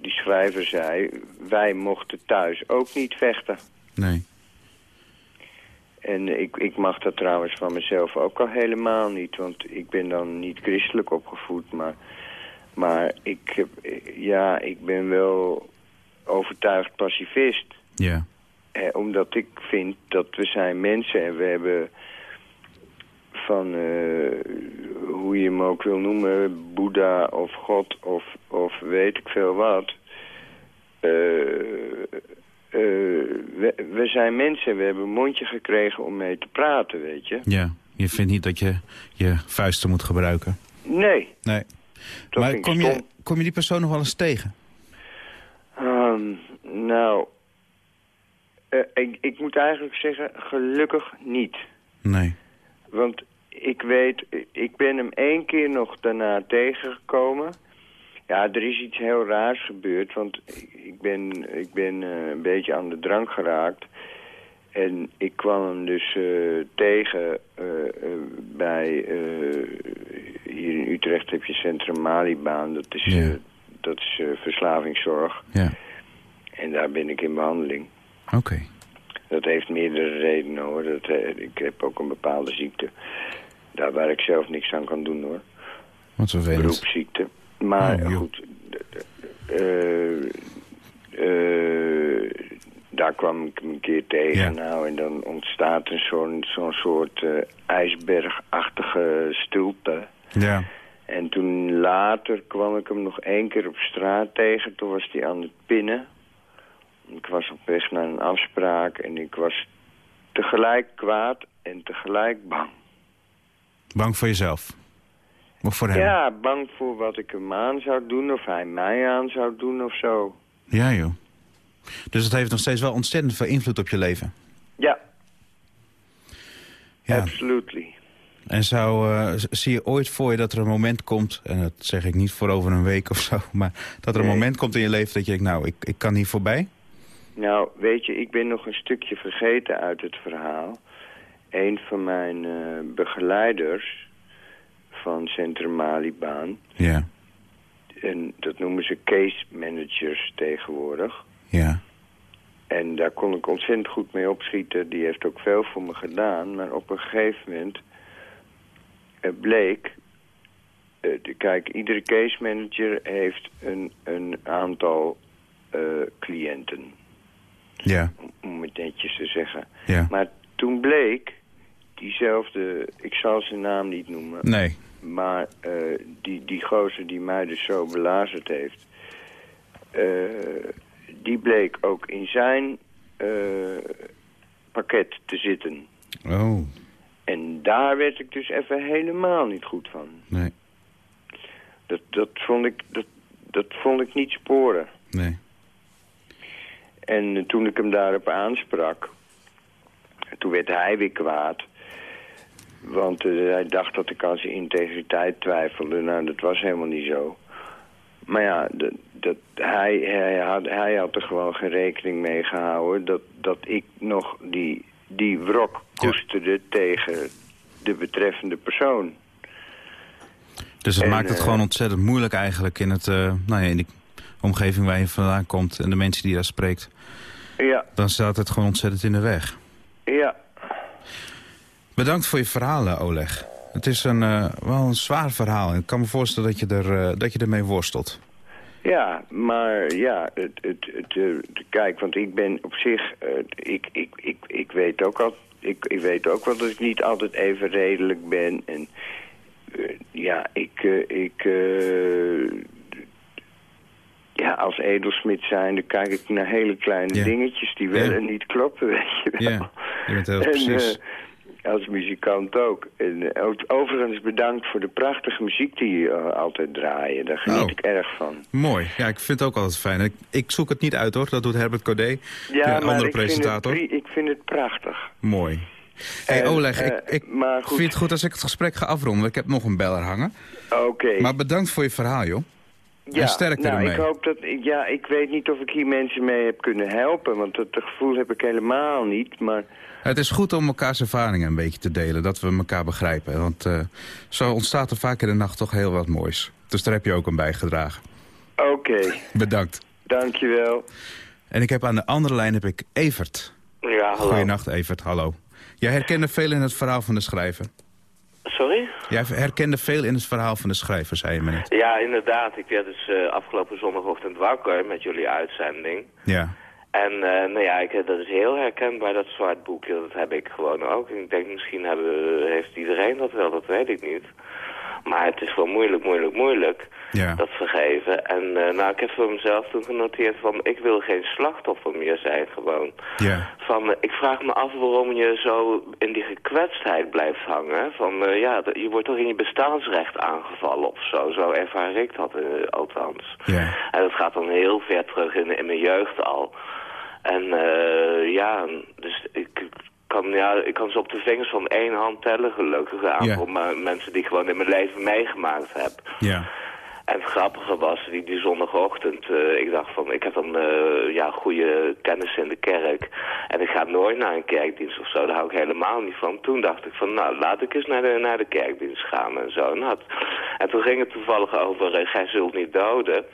die schrijver zei, wij mochten thuis ook niet vechten. Nee. En ik, ik mag dat trouwens van mezelf ook al helemaal niet, want ik ben dan niet christelijk opgevoed. Maar Maar ik, ja, ik ben wel overtuigd pacifist. Ja. Eh, omdat ik vind dat we zijn mensen en we hebben van, eh, hoe je hem ook wil noemen, Boeddha of God of, of weet ik veel wat. Eh, we, we zijn mensen, we hebben een mondje gekregen om mee te praten, weet je. Ja. Je vindt niet dat je je vuisten moet gebruiken? Nee, Nee. dat maar kom je, kom je die persoon nog wel eens tegen? Ehm, nou, eh, ik, ik moet eigenlijk zeggen, gelukkig niet. Nee. Want ik weet, ik ben hem één keer nog daarna tegengekomen. Ja, er is iets heel raars gebeurd, want ik- ben, ik ben eh, een beetje aan de drank geraakt. En ik kwam hem dus eh, tegen eh, bij, hier in Utrecht heb je Centrum Malibaan. Dat is, Ja. dat is verslavingszorg. Ja. En daar ben ik in behandeling. Oké. Dat heeft meerdere redenen hoor. Dat, ik heb ook een bepaalde ziekte. Daar waar ik zelf niks aan kan doen hoor. Wat vervelend. Beroepsziekte. Maar Oh, goed. eh, eh, daar kwam ik hem een keer tegen. Ja. Nou, en dan ontstaat een zo'n zo'n soort eh, ijsbergachtige stilte. Ja. En toen later kwam ik hem nog één keer op straat tegen. Toen was hij aan het pinnen. Ik was op weg naar een afspraak en ik was tegelijk kwaad en tegelijk bang. Bang voor jezelf? Of voor hem? Ja, bang voor wat ik hem aan zou doen of hij mij aan zou doen of zo. Ja, joh. Dus het heeft nog steeds wel ontzettend veel invloed op je leven. Ja, Ja. absolutely. En zou, eh, zie je ooit voor je dat er een moment komt... en dat zeg ik niet voor over een week of zo... maar dat er een moment komt in je leven dat je denkt... nou, ik, ik kan hier voorbij? Nou, weet je, ik ben nog een stukje vergeten uit het verhaal. Een van mijn eh, begeleiders van Centrum Malibaan... Ja, en dat noemen ze case managers tegenwoordig... ja, En daar kon ik ontzettend goed mee opschieten. Die heeft ook veel voor me gedaan. Maar op een gegeven moment eh, bleek... de- kijk, iedere case manager heeft een, een aantal eh, cliënten. ja, om- Om het netjes te zeggen. ja. Maar toen bleek diezelfde... Ik zal zijn naam niet noemen. Nee, Maar eh, die, die gozer die mij dus zo belazerd heeft... eh, die bleek ook in zijn eh, pakket te zitten. oh, En daar werd ik dus even helemaal niet goed van. nee, Dat, dat, vond, ik, dat, dat vond ik niet sporen. nee. En toen ik hem daarop aansprak... toen werd hij weer kwaad... Want eh, hij dacht dat ik aan zijn integriteit twijfelde. Nou, dat was helemaal niet zo. Maar ja, dat, dat, hij, hij, had, hij had er gewoon geen rekening mee gehouden... dat, dat ik nog die, die wrok koesterde tegen de betreffende persoon. Dus het En, maakt het eh, gewoon ontzettend moeilijk eigenlijk in, het, eh, nou ja, in die omgeving waar je vandaan komt... en de mensen die daar spreekt. Ja, Dan staat het gewoon ontzettend in de weg. ja. Bedankt voor je verhalen, Oleg. Het is een, eh, wel een zwaar verhaal. Ik kan me voorstellen dat je, er, eh, dat je ermee worstelt. Ja, maar ja, het, het, het, eh, kijk, want ik ben op zich, ik, ik, ik, ik weet ook al, ik, ik weet ook wel dat ik niet altijd even redelijk ben en ja, ik, ik, ja, als edelsmid zijnde kijk ik naar hele kleine dingetjes die wel en niet kloppen, weet je wel. Ja, je bent heel En, precies. Als muzikant ook. En eh, overigens bedankt voor de prachtige muziek die je eh, altijd draaien. Daar geniet Oh. ik erg van. Mooi. Ja, ik vind het ook altijd fijn. Ik, ik zoek het niet uit hoor. Dat doet Herbert Codé, Ja, een maar andere ik vind, het, presentator. ik vind het prachtig. Mooi. Hey En, Oleg, eh, ik, ik maar goed. vind het goed als ik het gesprek ga afronden. Ik heb nog een beller hangen. Oké. Maar bedankt voor je verhaal, joh. ja, en sterkte nou, ermee. Ik hoop dat, ja, ik weet niet of ik hier mensen mee heb kunnen helpen. Want dat gevoel heb ik helemaal niet. Maar Het is goed om elkaars ervaringen een beetje te delen. Dat we elkaar begrijpen. Want eh, zo ontstaat er vaak in de nacht toch heel wat moois. Dus daar heb je ook aan bijgedragen. oké, Bedankt. dankjewel. En ik heb aan de andere lijn heb ik Evert. Ja, hallo. Goedenacht, Evert. Hallo. Jij herkende veel in het verhaal van de schrijver. Sorry? Sorry? Jij herkende veel in het verhaal van de schrijver, zei je me net. Ja, inderdaad. Ik werd dus eh, afgelopen zondagochtend wakker met jullie uitzending. Ja. En eh, nou ja, ik, dat is heel herkenbaar, dat zwart boekje. Dat heb ik gewoon ook. Ik denk, misschien hebben, heeft iedereen dat wel, dat weet ik niet. Maar het is wel moeilijk, moeilijk, moeilijk, Ja. dat vergeven. En eh, nou, ik heb voor mezelf toen genoteerd van, ik wil geen slachtoffer meer zijn gewoon. Ja. Van, eh, ik vraag me af waarom je zo in die gekwetstheid blijft hangen. Van, eh, ja, je wordt toch in je bestaansrecht aangevallen of zo. Zo ervaar ik dat althans. Ja. En dat gaat dan heel ver terug in, in mijn jeugd al. En ja, dus ik kan, ja, ik kan ze op de vingers van één hand tellen, gelukkig. Een aantal maar mensen die ik gewoon in mijn leven meegemaakt heb. Ja. En het grappige was, die, die zondagochtend, eh, ik dacht van, ik heb dan eh, ja, goede kennis in de kerk. En ik ga nooit naar een kerkdienst of zo, daar hou ik helemaal niet van. Toen dacht ik van, nou, laat ik eens naar de, naar de kerkdienst gaan en zo. En, had, en toen ging het toevallig over, eh, gij zult niet doden.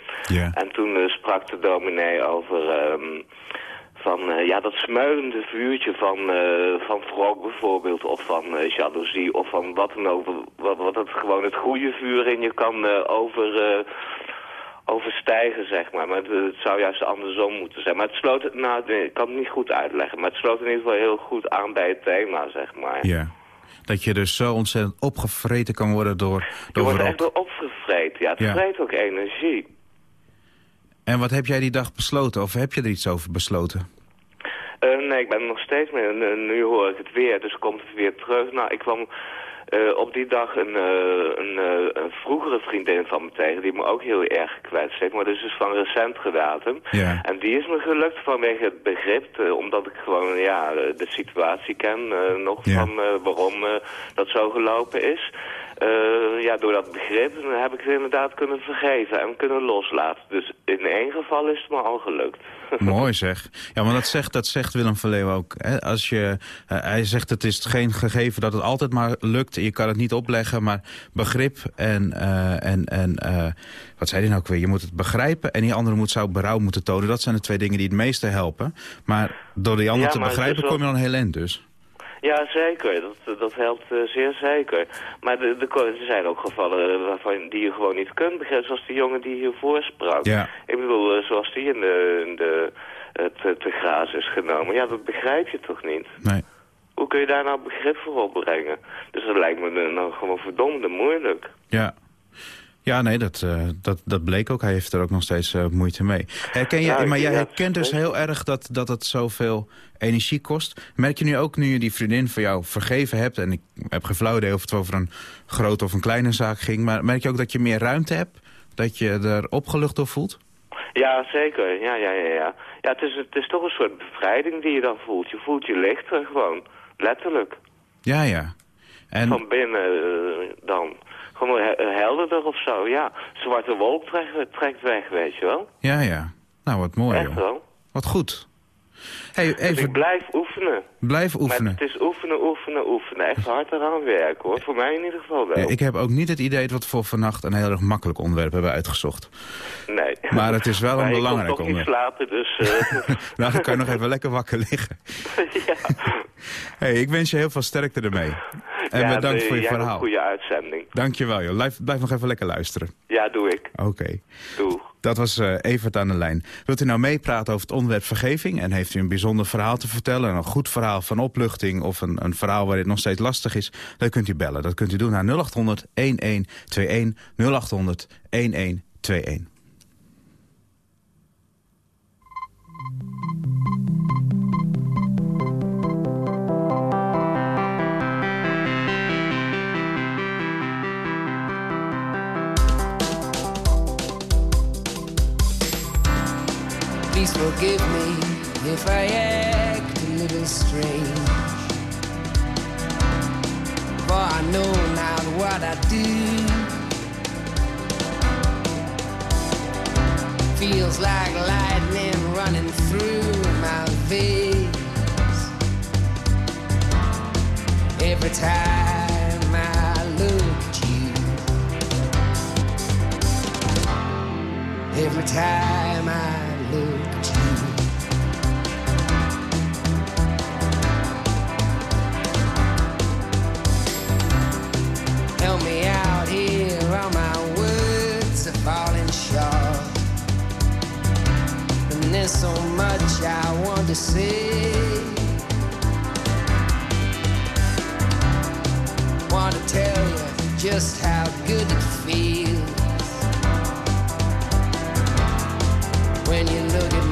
En toen sprak de dominee over... ehm, van eh, ja, dat smeulende vuurtje van, eh van wrok bijvoorbeeld, of van eh, jaloezie, of van wat dan ook, wat, wat het gewoon het goede vuur in je kan over, overstijgen, zeg maar. Maar het, het zou juist andersom moeten zijn. Maar het sloot, nou, ik kan het niet goed uitleggen, maar het sloot in ieder geval heel goed aan bij het thema, zeg maar. Ja. Dat je dus zo ontzettend opgevreten kan worden door, Je door wordt wrok. echt opgevreten, ja, het Ja. vreet ook energie. En wat heb jij die dag besloten? Of heb je er iets over besloten? Eh, nee, ik ben er nog steeds mee. Nu hoor ik het weer, dus komt het weer terug. Nou, ik kwam eh, op die dag een, eh, een, eh, een vroegere vriendin van me tegen... die me ook heel erg gekwetst heeft. Maar dus is van recent gedatum. Ja. En die is me gelukt vanwege het begrip. omdat ik gewoon ja, de situatie ken nog Ja. van waarom dat zo gelopen is. Ja, door dat begrip heb ik het inderdaad kunnen vergeven en kunnen loslaten. Dus in één geval is het me al gelukt. Mooi zeg. Ja, maar dat zegt, dat zegt Willem van Leeuwen ook. Hè? Als je, hij zegt het is geen gegeven dat het altijd maar lukt. Je kan het niet opleggen, maar begrip en... eh, en, en eh, wat zei hij nou ook weer? Je moet het begrijpen en die andere moet zou berouw moeten tonen. Dat zijn de twee dingen die het meeste helpen. Maar door die ander Ja, te begrijpen wel- kom je dan heel eind dus. Ja, zeker. Dat, dat helpt eh, zeer zeker. Maar de, de, er zijn ook gevallen waarvan die je gewoon niet kunt begrijpen. Zoals die jongen die hiervoor sprak. Ja. Ik bedoel, zoals die in de, in de, te graas is genomen. Ja, dat begrijp je toch niet? Nee. Hoe kun je daar nou begrip voor opbrengen? Dus dat lijkt me dan nou gewoon verdomde moeilijk. Ja. Ja, nee, dat, eh, dat, dat bleek ook. Hij heeft er ook nog steeds eh, moeite mee. Herken je, maar jij herkent dus heel erg dat, dat het zoveel energie kost. Merk je nu ook, nu je die vriendin van jou vergeven hebt... en ik heb geen flauw idee of het over een grote of een kleine zaak ging... maar merk je ook dat je meer ruimte hebt? Dat je er opgelucht door voelt? Ja, zeker. Ja, ja, ja, ja. Ja, het is, het is toch een soort bevrijding die je dan voelt. Je voelt je lichter gewoon. Letterlijk. Ja, ja. En, Van binnen eh, dan. Gewoon he- helderder of zo, ja. Zwarte wolk trekt, trekt weg, weet je wel. ja, ja. Nou, wat mooi, Echt wel. Wat goed. Hey, Dus ik blijf oefenen. blijven oefenen. Maar het is oefenen, oefenen, oefenen. Echt hard eraan werken, hoor. Voor mij in ieder geval wel. Ja, ik heb ook niet het idee dat we voor vannacht een heel erg makkelijk onderwerp hebben uitgezocht. Nee. Maar het is wel een belangrijk ik kon toch niet onderwerp. slapen, dus... eh, Nou, dan kan je nog even lekker wakker liggen. ja. Hey, ik wens je heel veel sterkte ermee. En Ja, bedankt voor je jij verhaal. een goede uitzending. Dankjewel, joh. Blijf, blijf nog even lekker luisteren. Ja, doe ik. Oké. Doeg. Dat was eh, Evert aan de lijn. Wilt u nou meepraten over het onderwerp vergeving... en heeft u een bijzonder verhaal te vertellen... een goed verhaal van opluchting of een, een verhaal waar dit nog steeds lastig is... dan kunt u bellen. Dat kunt u doen naar 0800 1121 0800 1121. Please forgive me if I act a little strange. For I know now what I do. Feels like lightning running through my veins. Every time I look at you. Every time I Help me out here, all my words are falling short. And there's so much I want to say. Want to tell you just how good it feels when you look at me.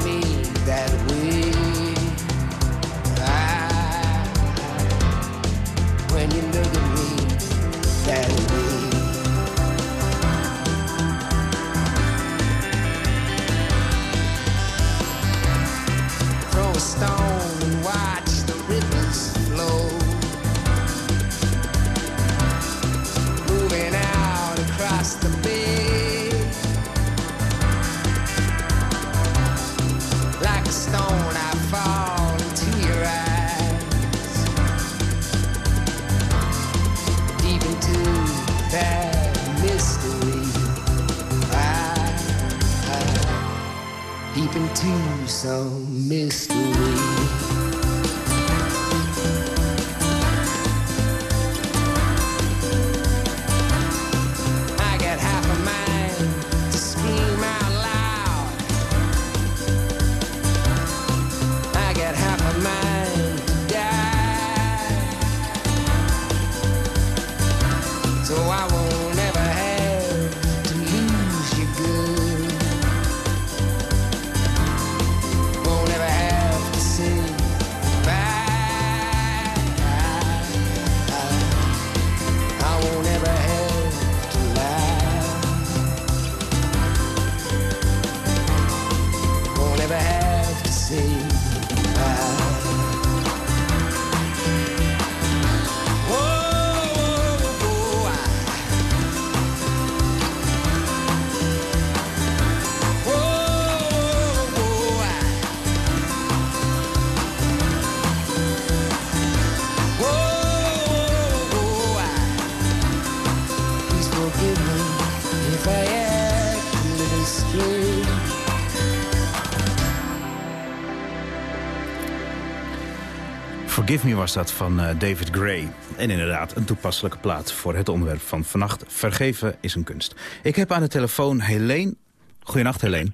Forgive Me was dat van eh, David Gray. En inderdaad, een toepasselijke plaat voor het onderwerp van vannacht. Vergeven is een kunst. Ik heb aan de telefoon Helene. Goedenacht, Helene.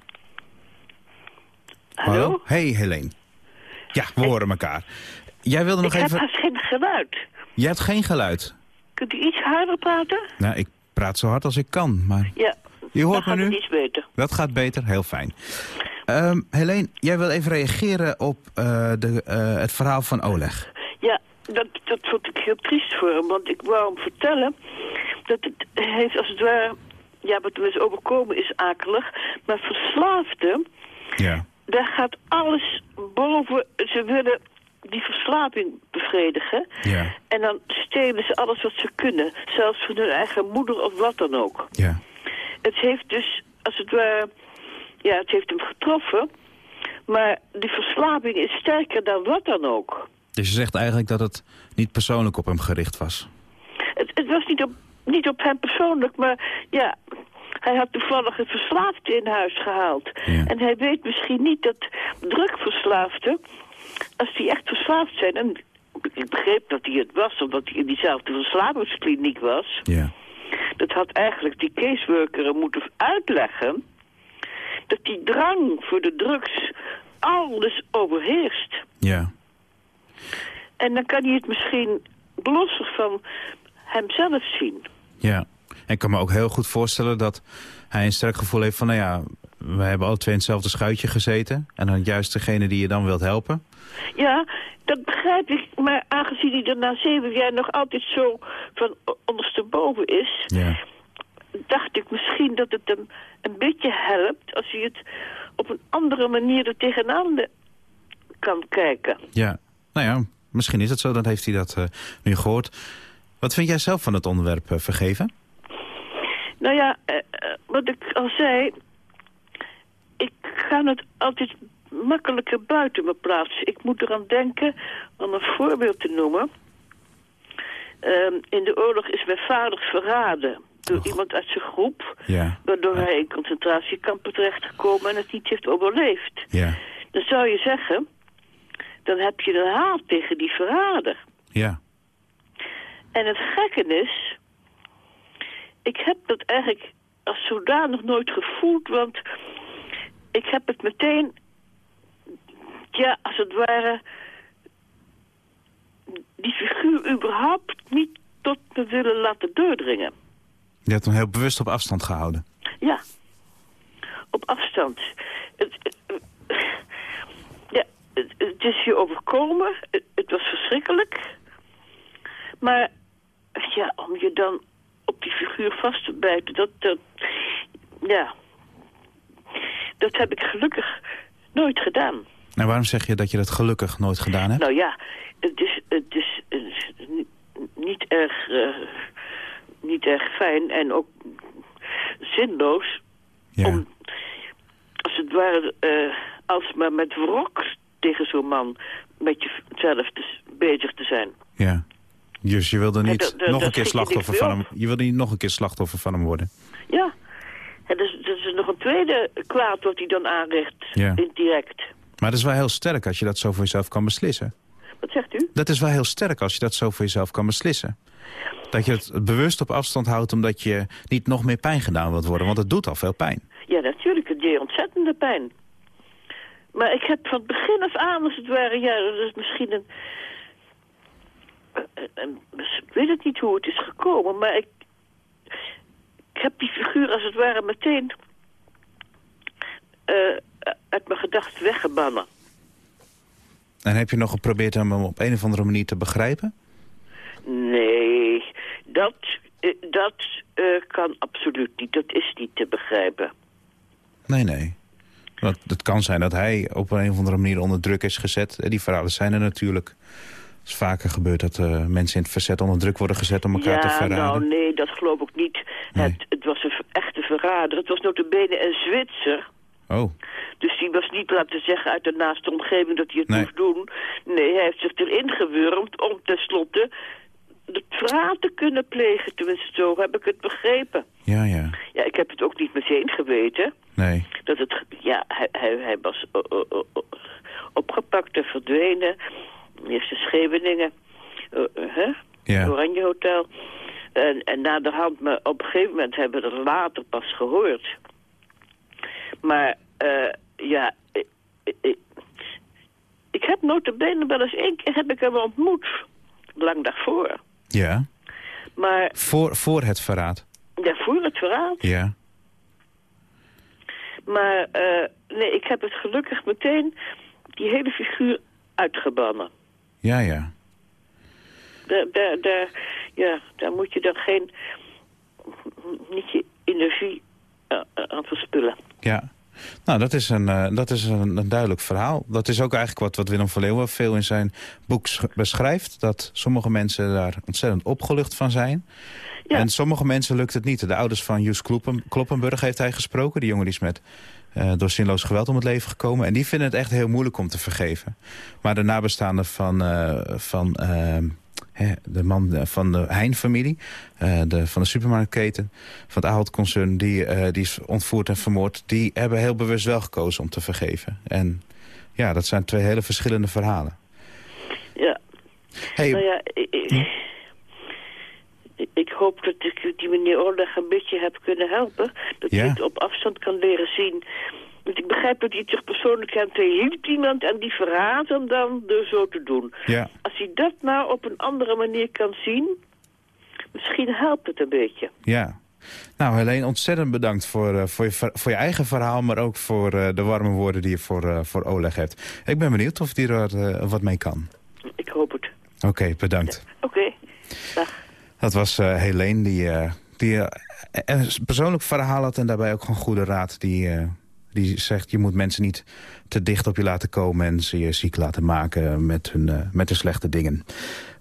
Hallo? Hey, Helene. Ja, we horen elkaar. Jij wilde nog ik even... heb haast geen geluid. Jij hebt geen geluid. Kunt u iets harder praten? Nou, ik praat zo hard als ik kan, maar... Ja. Je hoort me nu? iets beter. Dat gaat beter, heel fijn. Ehm Helene, jij wil even reageren op eh, de, eh, het verhaal van Oleg. Ja, dat, dat vond ik heel triest voor hem. Want ik wou hem vertellen dat het heeft als het ware... Ja, wat hem is overkomen is akelig. Maar verslaafden, Ja. daar gaat alles boven... Ze willen die verslaving bevredigen. Ja. En dan stelen ze alles wat ze kunnen. Zelfs van hun eigen moeder of wat dan ook. Ja. Het heeft dus, als het ware... Ja, het heeft hem getroffen. Maar die verslaving is sterker dan wat dan ook. Dus je zegt eigenlijk dat het niet persoonlijk op hem gericht was. Het, het was niet op, niet op hem persoonlijk, maar ja... Hij had toevallig een verslaafde in huis gehaald. En hij weet misschien niet dat drugverslaafden, als die echt verslaafd zijn... en ik begreep dat hij het was, omdat hij in diezelfde verslavingskliniek was... Ja. dat had eigenlijk die caseworker moeten uitleggen... dat die drang voor de drugs alles overheerst. Ja. En dan kan hij het misschien losser van hemzelf zien. Ja. En ik kan me ook heel goed voorstellen dat hij een sterk gevoel heeft van... nou ja, we hebben alle twee in hetzelfde schuitje gezeten. En dan juist degene die je dan wilt helpen. Ja, dat begrijp ik. Maar aangezien hij er na zeven jaar nog altijd zo van ondersteboven is... Ja. Dacht ik misschien dat het hem een beetje helpt... als hij het op een andere manier er tegenaan kan kijken. Ja. Nou ja, misschien is het zo. Dan heeft hij dat eh, nu gehoord. Wat vind jij zelf van het onderwerp eh, vergeven? Nou ja, eh, eh, wat ik al zei... ik ga het altijd makkelijker buiten me plaatsen. Ik moet eraan denken, om een voorbeeld te noemen... Ehm, in de oorlog is mijn vader verraden door iemand uit zijn groep... Ja. waardoor hij in concentratiekampen terechtgekomen en het niet heeft overleefd. Ja. Dan zou je zeggen, dan heb je een haat tegen die verrader. Ja. En het gekke is, ik heb dat eigenlijk als zodanig nooit gevoeld, want ik heb het meteen ja, als het ware... die figuur überhaupt niet tot me willen laten doordringen. Je hebt hem heel bewust op afstand gehouden. Ja, op afstand. Het, het- ja, het, het is je overkomen. Het, het was verschrikkelijk. Maar ja, om je dan op die figuur vast te bijten, dat, dat, ja, dat heb ik gelukkig nooit gedaan. En waarom zeg je dat je dat gelukkig nooit gedaan hebt? Nou ja, het is, het is, het is ni- niet erg, eh, niet erg fijn en ook zinloos ja. om, als het ware, eh alsmaar met wrok tegen zo'n man met jezelf te, bezig te zijn. ja. Dus je wilde niet dat- dat- nog een dat keer slachtoffer van hem... Je wilde niet nog een keer slachtoffer van hem worden. Ja, en dus, dus is nog een tweede kwaad wat hij dan aanricht, Ja. indirect. Maar dat is wel heel sterk als je dat zo voor jezelf kan beslissen. Wat zegt u? Dat is wel heel sterk als je dat zo voor jezelf kan beslissen. Dat je het bewust op afstand houdt omdat je niet nog meer pijn gedaan wilt worden. Want het doet al veel pijn. Ja, natuurlijk, het deed ontzettende pijn. Maar ik heb van het begin af aan, als het ware, ja, dat is misschien een- ik weet het niet hoe het is gekomen, maar ik, ik heb die figuur als het ware meteen eh, uit mijn gedachten weggebannen. En heb je nog geprobeerd hem op een of andere manier te begrijpen? Nee, dat, eh, dat eh, kan absoluut niet. Dat is niet te begrijpen. Nee, nee. Want het kan zijn dat hij op een of andere manier onder druk is gezet. Eh, Die verhalen zijn er natuurlijk. Het is vaker gebeurd dat mensen in het verzet onder druk worden gezet om elkaar te ja, verraden. nou nee, dat geloof ik niet. Nee. Het, het was een echte verrader. Het was notabene een Zwitser. Oh, Dus die was niet laten zeggen uit de naaste omgeving dat hij het Nee. moest doen. Nee, hij heeft zich erin gewurmd om tenslotte het verraad te kunnen plegen. Tenminste, zo heb ik het begrepen. ja, ja. Ja, ik heb het ook niet meteen geweten. Nee. Dat het, ja, hij, hij, hij was o- o- o- opgepakt en verdwenen. Eerst in Scheveningen. Eh, eh, hè? Ja. Oranje Hotel. En, en na de hand, maar op een gegeven moment hebben we dat later pas gehoord. Maar, eh, ja, ik, ik, ik heb notabene wel eens één keer heb ik hem ontmoet. Lang daarvoor. Ja. Maar, Voor, voor het verraad. daarvoor het verhaal. Ja. Maar, eh, nee, ik heb het gelukkig meteen, die hele figuur, uitgebannen. Ja, ja. Daar, daar, daar, ja, daar moet je dan geen, niet je energie eh, eh, aan verspillen. Ja. Nou, dat is, een, eh, dat is een, een duidelijk verhaal. Dat is ook eigenlijk wat, wat Willem van Leeuwen veel in zijn boek sch- beschrijft. Dat sommige mensen daar ontzettend opgelucht van zijn. Ja. En sommige mensen lukt het niet. De ouders van Joes Kloppen, Kloppenburg heeft hij gesproken. Die jongen die is met eh, door zinloos geweld om het leven gekomen. En die vinden het echt heel moeilijk om te vergeven. Maar de nabestaanden van, eh, van eh, de man eh, van de Heijn-familie... eh, de, van de supermarktketen, van het Ahold-concern... Die, eh, die is ontvoerd en vermoord... die hebben heel bewust wel gekozen om te vergeven. En ja, dat zijn twee hele verschillende verhalen. Ja, Hey, nou ja, ik, ik, ik hoop dat ik die meneer Oorleg een beetje heb kunnen helpen. Dat Ja. hij het op afstand kan leren zien. Want ik begrijp dat hij het zich persoonlijk kent. Hij hielp iemand en die verraadt hem dan door zo te doen. ja, Als hij dat nou op een andere manier kan zien, misschien helpt het een beetje. Ja. Nou, Helene, ontzettend bedankt voor, eh, voor, je, voor je eigen verhaal... maar ook voor eh, de warme woorden die je voor, eh, voor Oleg hebt. Ik ben benieuwd of die er wat mee kan. Ik hoop het. Oké, bedankt. Oké, dag. Dat was Helene die, die een persoonlijk verhaal had... en daarbij ook gewoon goede raad. Die, die zegt, je moet mensen niet te dicht op je laten komen... en ze je ziek laten maken met hun, eh, met hun slechte dingen.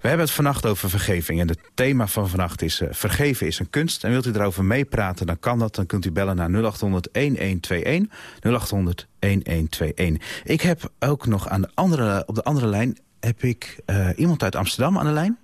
We hebben het vannacht over vergeving. En het thema van vannacht is... eh, vergeven is een kunst. En wilt u erover meepraten, dan kan dat. Dan kunt u bellen naar 0800-1121. 0800-1121. Ik heb ook nog aan de andere, op de andere lijn... heb ik eh, iemand uit Amsterdam aan de lijn.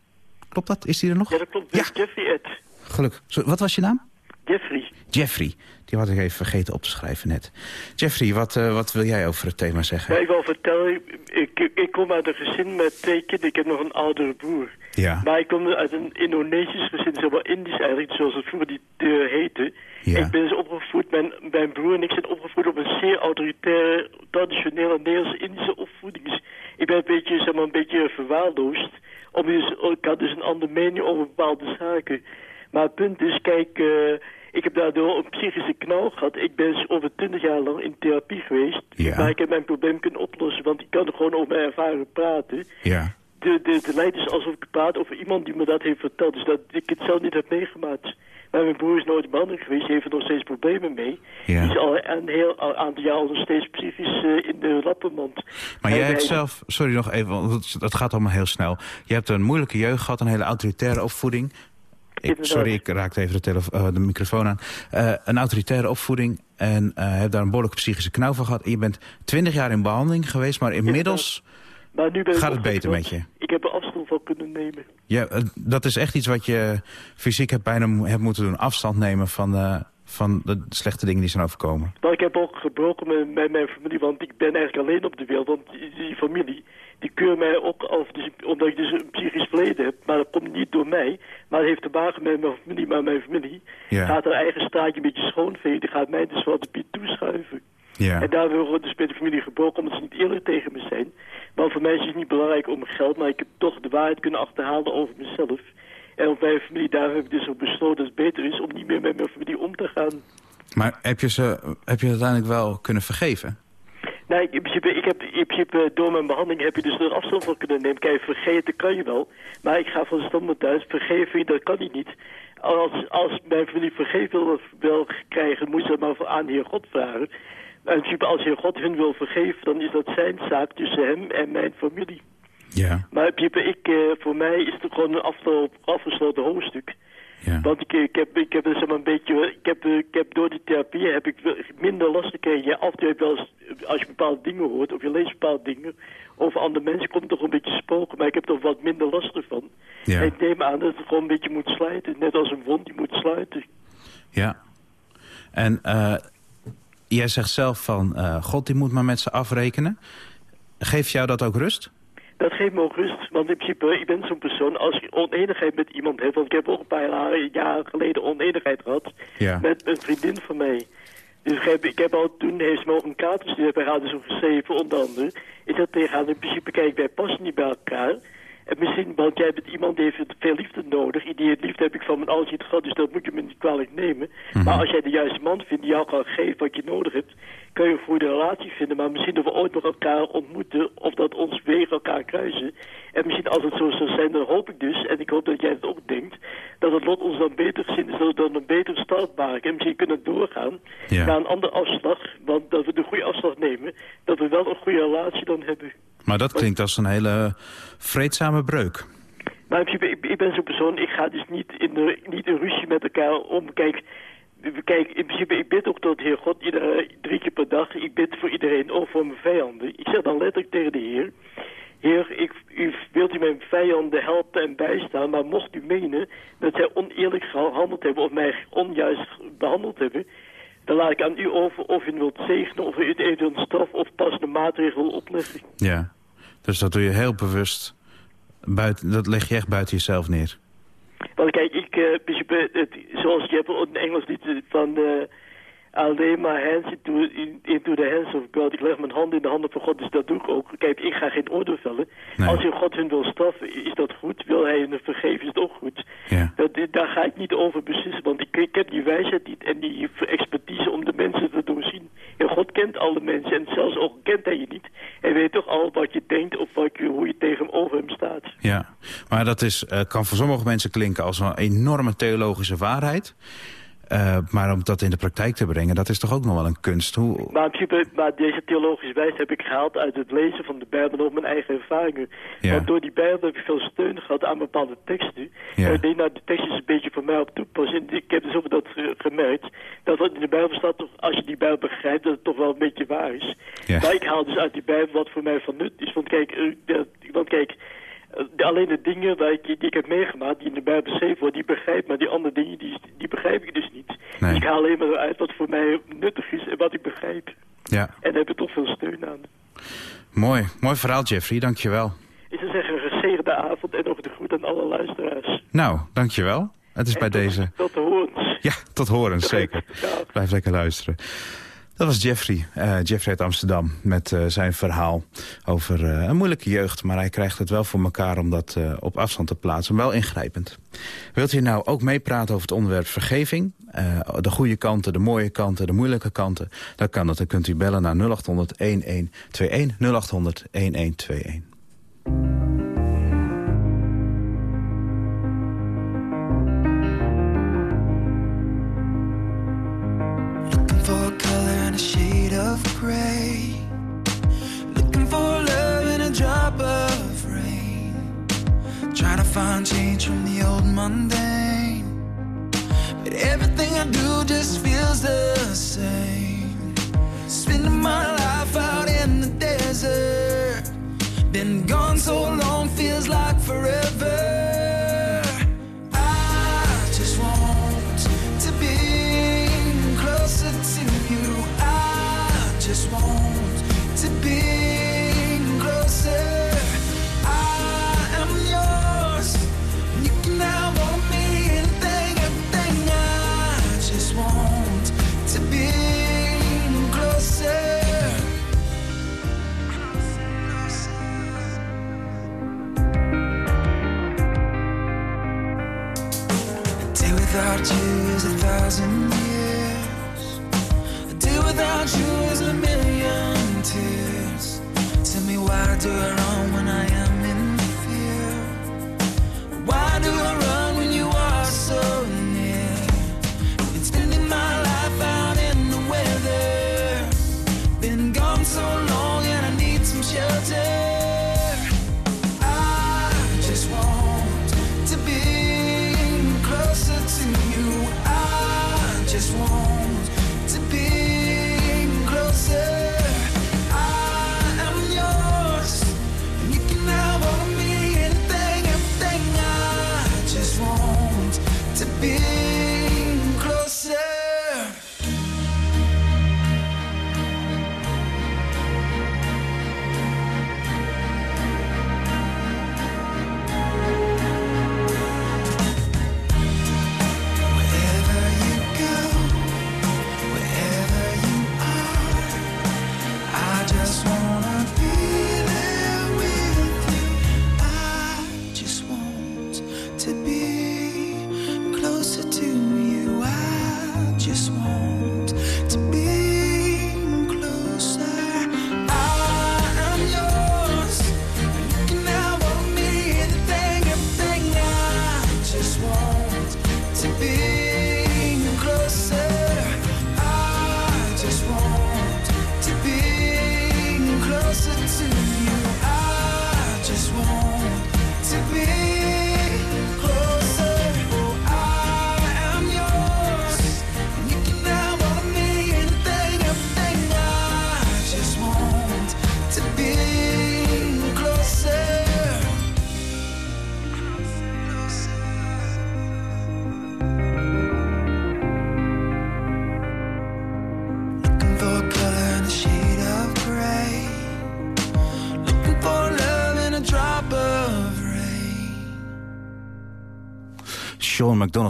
Klopt dat? Is die er nog? Ja, dat klopt. Ja. Jeffrey Ed. Gelukkig. Wat was je naam? Jeffrey. Jeffrey. Die had ik even vergeten op te schrijven net. Jeffrey, wat, eh, wat wil jij over het thema zeggen? Ja, ik wil vertellen, ik, ik, kom uit een gezin met twee kinderen. Ik heb nog een oudere broer. Ja. Maar ik kom uit een Indonesisch gezin, zeg maar Indisch eigenlijk, zoals het vroeger die heette. Ja. Ik ben dus opgevoed, mijn, mijn broer en ik zijn opgevoed op een zeer autoritaire, traditionele Nederlands-Indische opvoeding. Dus ik ben een beetje, zeg maar, een beetje verwaarloosd. Om dus, ik had dus een andere mening over bepaalde zaken. Maar het punt is, kijk, eh, ik heb daardoor een psychische knauw gehad. Ik ben dus over twintig jaar lang in therapie geweest. Ja. Maar ik heb mijn probleem kunnen oplossen, want ik kan er gewoon over mijn ervaring praten. Ja. De, de, lijkt dus alsof ik praat over iemand die me dat heeft verteld. Dus dat ik het zelf niet heb meegemaakt. Maar mijn broer is nooit in behandeling geweest. Die heeft er nog steeds problemen mee. Ja. Die is al een heel aantal jaar nog steeds psychisch eh, in de lappenmand. Maar En jij hebt zelf, sorry nog even, want het- dat gaat allemaal heel snel. Je hebt een moeilijke jeugd gehad, een hele autoritaire opvoeding. Ik, sorry, ik raakte even de, eh, de microfoon aan. Eh, een autoritaire opvoeding en eh hebt daar een behoorlijke psychische knauw van gehad. Je bent twintig jaar in behandeling geweest, maar inmiddels Maar nu ben ik gaat het beter met je. Ik heb er afstand van kunnen nemen. Ja, dat is echt iets wat je fysiek hebt bijna hebt moeten doen. Afstand nemen van, van de slechte dingen die zijn overkomen. Maar ik heb ook gebroken met, met mijn familie, want ik ben eigenlijk alleen op de wereld. Want die familie, die keuren mij ook af, dus, omdat ik dus een psychisch verleden heb. Maar dat komt niet door mij, maar het heeft te maken met mijn familie. Maar mijn familie Ja. gaat haar eigen straatje een beetje schoonvegen. Die gaat mij dus wat de piet toeschuiven. Ja. En daar wordt dus met de familie gebroken omdat ze niet eerlijk tegen me zijn. Maar voor mij is het niet belangrijk om geld, maar ik heb toch de waarheid kunnen achterhalen over mezelf. En op mijn familie, daar heb ik dus ook besloten dat het beter is om niet meer met mijn familie om te gaan. Maar heb je ze heb je uiteindelijk wel kunnen vergeven? Nee, in principe, ik heb, in principe door mijn behandeling heb je dus er afstand van kunnen nemen. Kijk, vergeten kan je wel. Maar ik ga van standaard uit. Vergeven, dat kan niet. Als, als mijn familie vergeven wil, wil krijgen, moet ze dat maar aan de Heer God vragen. En in principe, als Heer God hun wil vergeven, dan is dat zijn zaak tussen hem en mijn familie. Ja. Maar in principe, ik, eh, voor mij is het gewoon een afgesloten hoofdstuk. Ja. Want ik, ik heb, ik heb dus een beetje, ik heb, ik heb door die therapie heb ik minder last gekregen. Ja, af en toe heb je wel eens, als je bepaalde dingen hoort, of je leest bepaalde dingen, over andere mensen komt toch een beetje spoken, maar ik heb er wat minder last ervan. Ja. En ik neem aan dat het gewoon een beetje moet slijten, net als een wond die moet sluiten. Ja. En eh, jij zegt zelf van, eh, God die moet maar met ze afrekenen. Geeft jou dat ook rust? Dat geeft me ook rust, want in principe, ik ben zo'n persoon, als je oneenigheid met iemand hebt, want ik heb ook een paar jaren, geleden oneenigheid gehad Ja. met een vriendin van mij. Dus ik heb, ik heb al toen heeft ze me ook een kaart gestuurd, haar dus ook geschreven, onder andere. Ik zeg tegen haar, in principe, kijk, wij passen niet bij elkaar. En misschien, want jij bent iemand die heeft veel liefde nodig. Die liefde heb ik van mijn ouders niet gehad, dus dat moet je me niet kwalijk nemen. Maar als jij de juiste man vindt die jou kan geven wat je nodig hebt, kan je een goede relatie vinden. Maar misschien dat we ooit nog elkaar ontmoeten, of dat ons wegen elkaar kruisen. En misschien als het zo zou zijn, dan hoop ik dus, en ik hoop dat jij het ook denkt, dat het lot ons dan beter gezien is, dat we dan een betere start maken. En misschien kunnen doorgaan Ja. naar een andere afslag, want dat we de goede afslag nemen, dat we wel een goede relatie dan hebben. Maar dat klinkt als een hele vreedzame breuk. Maar in principe, ik, ik ben zo'n persoon, ik ga dus niet in, de, niet in ruzie met elkaar om. Kijk, kijk, in principe, ik bid ook tot de Heer God iedere, drie keer per dag. Ik bid voor iedereen, ook voor mijn vijanden. Ik zeg dan letterlijk tegen de Heer... Heer, ik, u wilt u mijn vijanden helpen en bijstaan, maar mocht u menen dat zij oneerlijk gehandeld hebben of mij onjuist behandeld hebben, dan laat ik aan u over of u wilt zegenen of u het eventueel een straf of passende maatregel wil opleggen. Ja. Dus dat doe je heel bewust. Buiten, dat leg je echt buiten jezelf neer. Want kijk, ik, eh, in het, zoals je hebt een Engels lied van eh alleen maar hands into, in- into the hands of God. Ik leg mijn handen in de handen van God, dus dat doe ik ook. Kijk, ik ga geen oordeel vellen. Nee. Als je God hun wil straffen, is dat goed. Wil hij hun vergeven, is het ook goed. Ja. Dat, daar ga ik niet over beslissen, want ik, ik heb die wijsheid niet en die expertise om de mensen te doorzien. En God kent alle mensen en zelfs ook kent hij je niet. Toch al wat je denkt of wat je, hoe je tegenover hem staat. Ja, maar dat is, eh, kan voor sommige mensen klinken als een enorme theologische waarheid. Eh, maar om dat in de praktijk te brengen, dat is toch ook nog wel een kunst. Hoe, Maar, in principe, maar deze theologische wijs heb ik gehaald uit het lezen van de Bijbel ook mijn eigen ervaringen. Ja. Want door die Bijbel heb ik veel steun gehad aan bepaalde teksten. Ja. En ik denk, nou, de tekst is een beetje voor mij op toepassing. Ik heb dus ook dat gemerkt, dat wat in de Bijbel staat, toch, als je die Bijbel begrijpt, dat het toch wel een beetje waar is. Ja. Maar ik haal dus uit die Bijbel wat voor mij van nut is. Want kijk, eh, want kijk alleen de dingen waar ik, die ik heb meegemaakt, die in de Bijbel beschreven worden, die begrijp ik. Maar die andere dingen, die, die begrijp ik dus niet. Nee. Ik haal alleen maar uit wat voor mij nuttig is en wat ik begrijp. ja, En daar heb ik toch veel steun aan. mooi. Mooi verhaal, Jeffrey. Dankjewel. Ik zou zeggen, een gezegende avond en nog de groet aan alle luisteraars. Nou, dankjewel. Het is bij tot- deze... Tot de horens. Ja, tot horen, zeker. Ja. Blijf lekker luisteren. Dat was Jeffrey, eh, Jeffrey uit Amsterdam, met eh, zijn verhaal over eh, een moeilijke jeugd. Maar hij krijgt het wel voor elkaar om dat op afstand te plaatsen. Wel ingrijpend. Wilt u nou ook meepraten over het onderwerp vergeving? De goede kanten, de mooie kanten, de moeilijke kanten? Dan kan dat. Dan kunt u bellen naar 0800 1121 of. Looking for love in a drop of rain. Trying to find change from the old mundane. But everything I do just feels the same. Spending my life out in the desert. Been gone so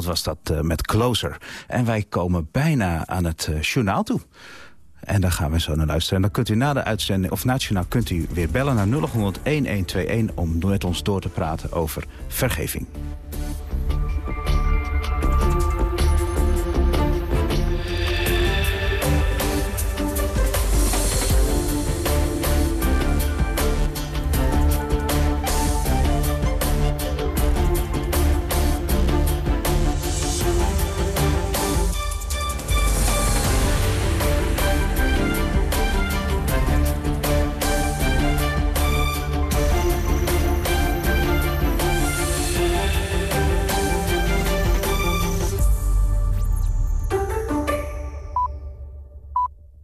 Was dat eh, met Closer. En wij komen bijna aan het eh, journaal toe. En daar gaan we zo naar luisteren. En dan kunt u na de uitzending, of na het journaal, kunt u weer bellen naar 0800 1121 om met ons door te praten over vergeving.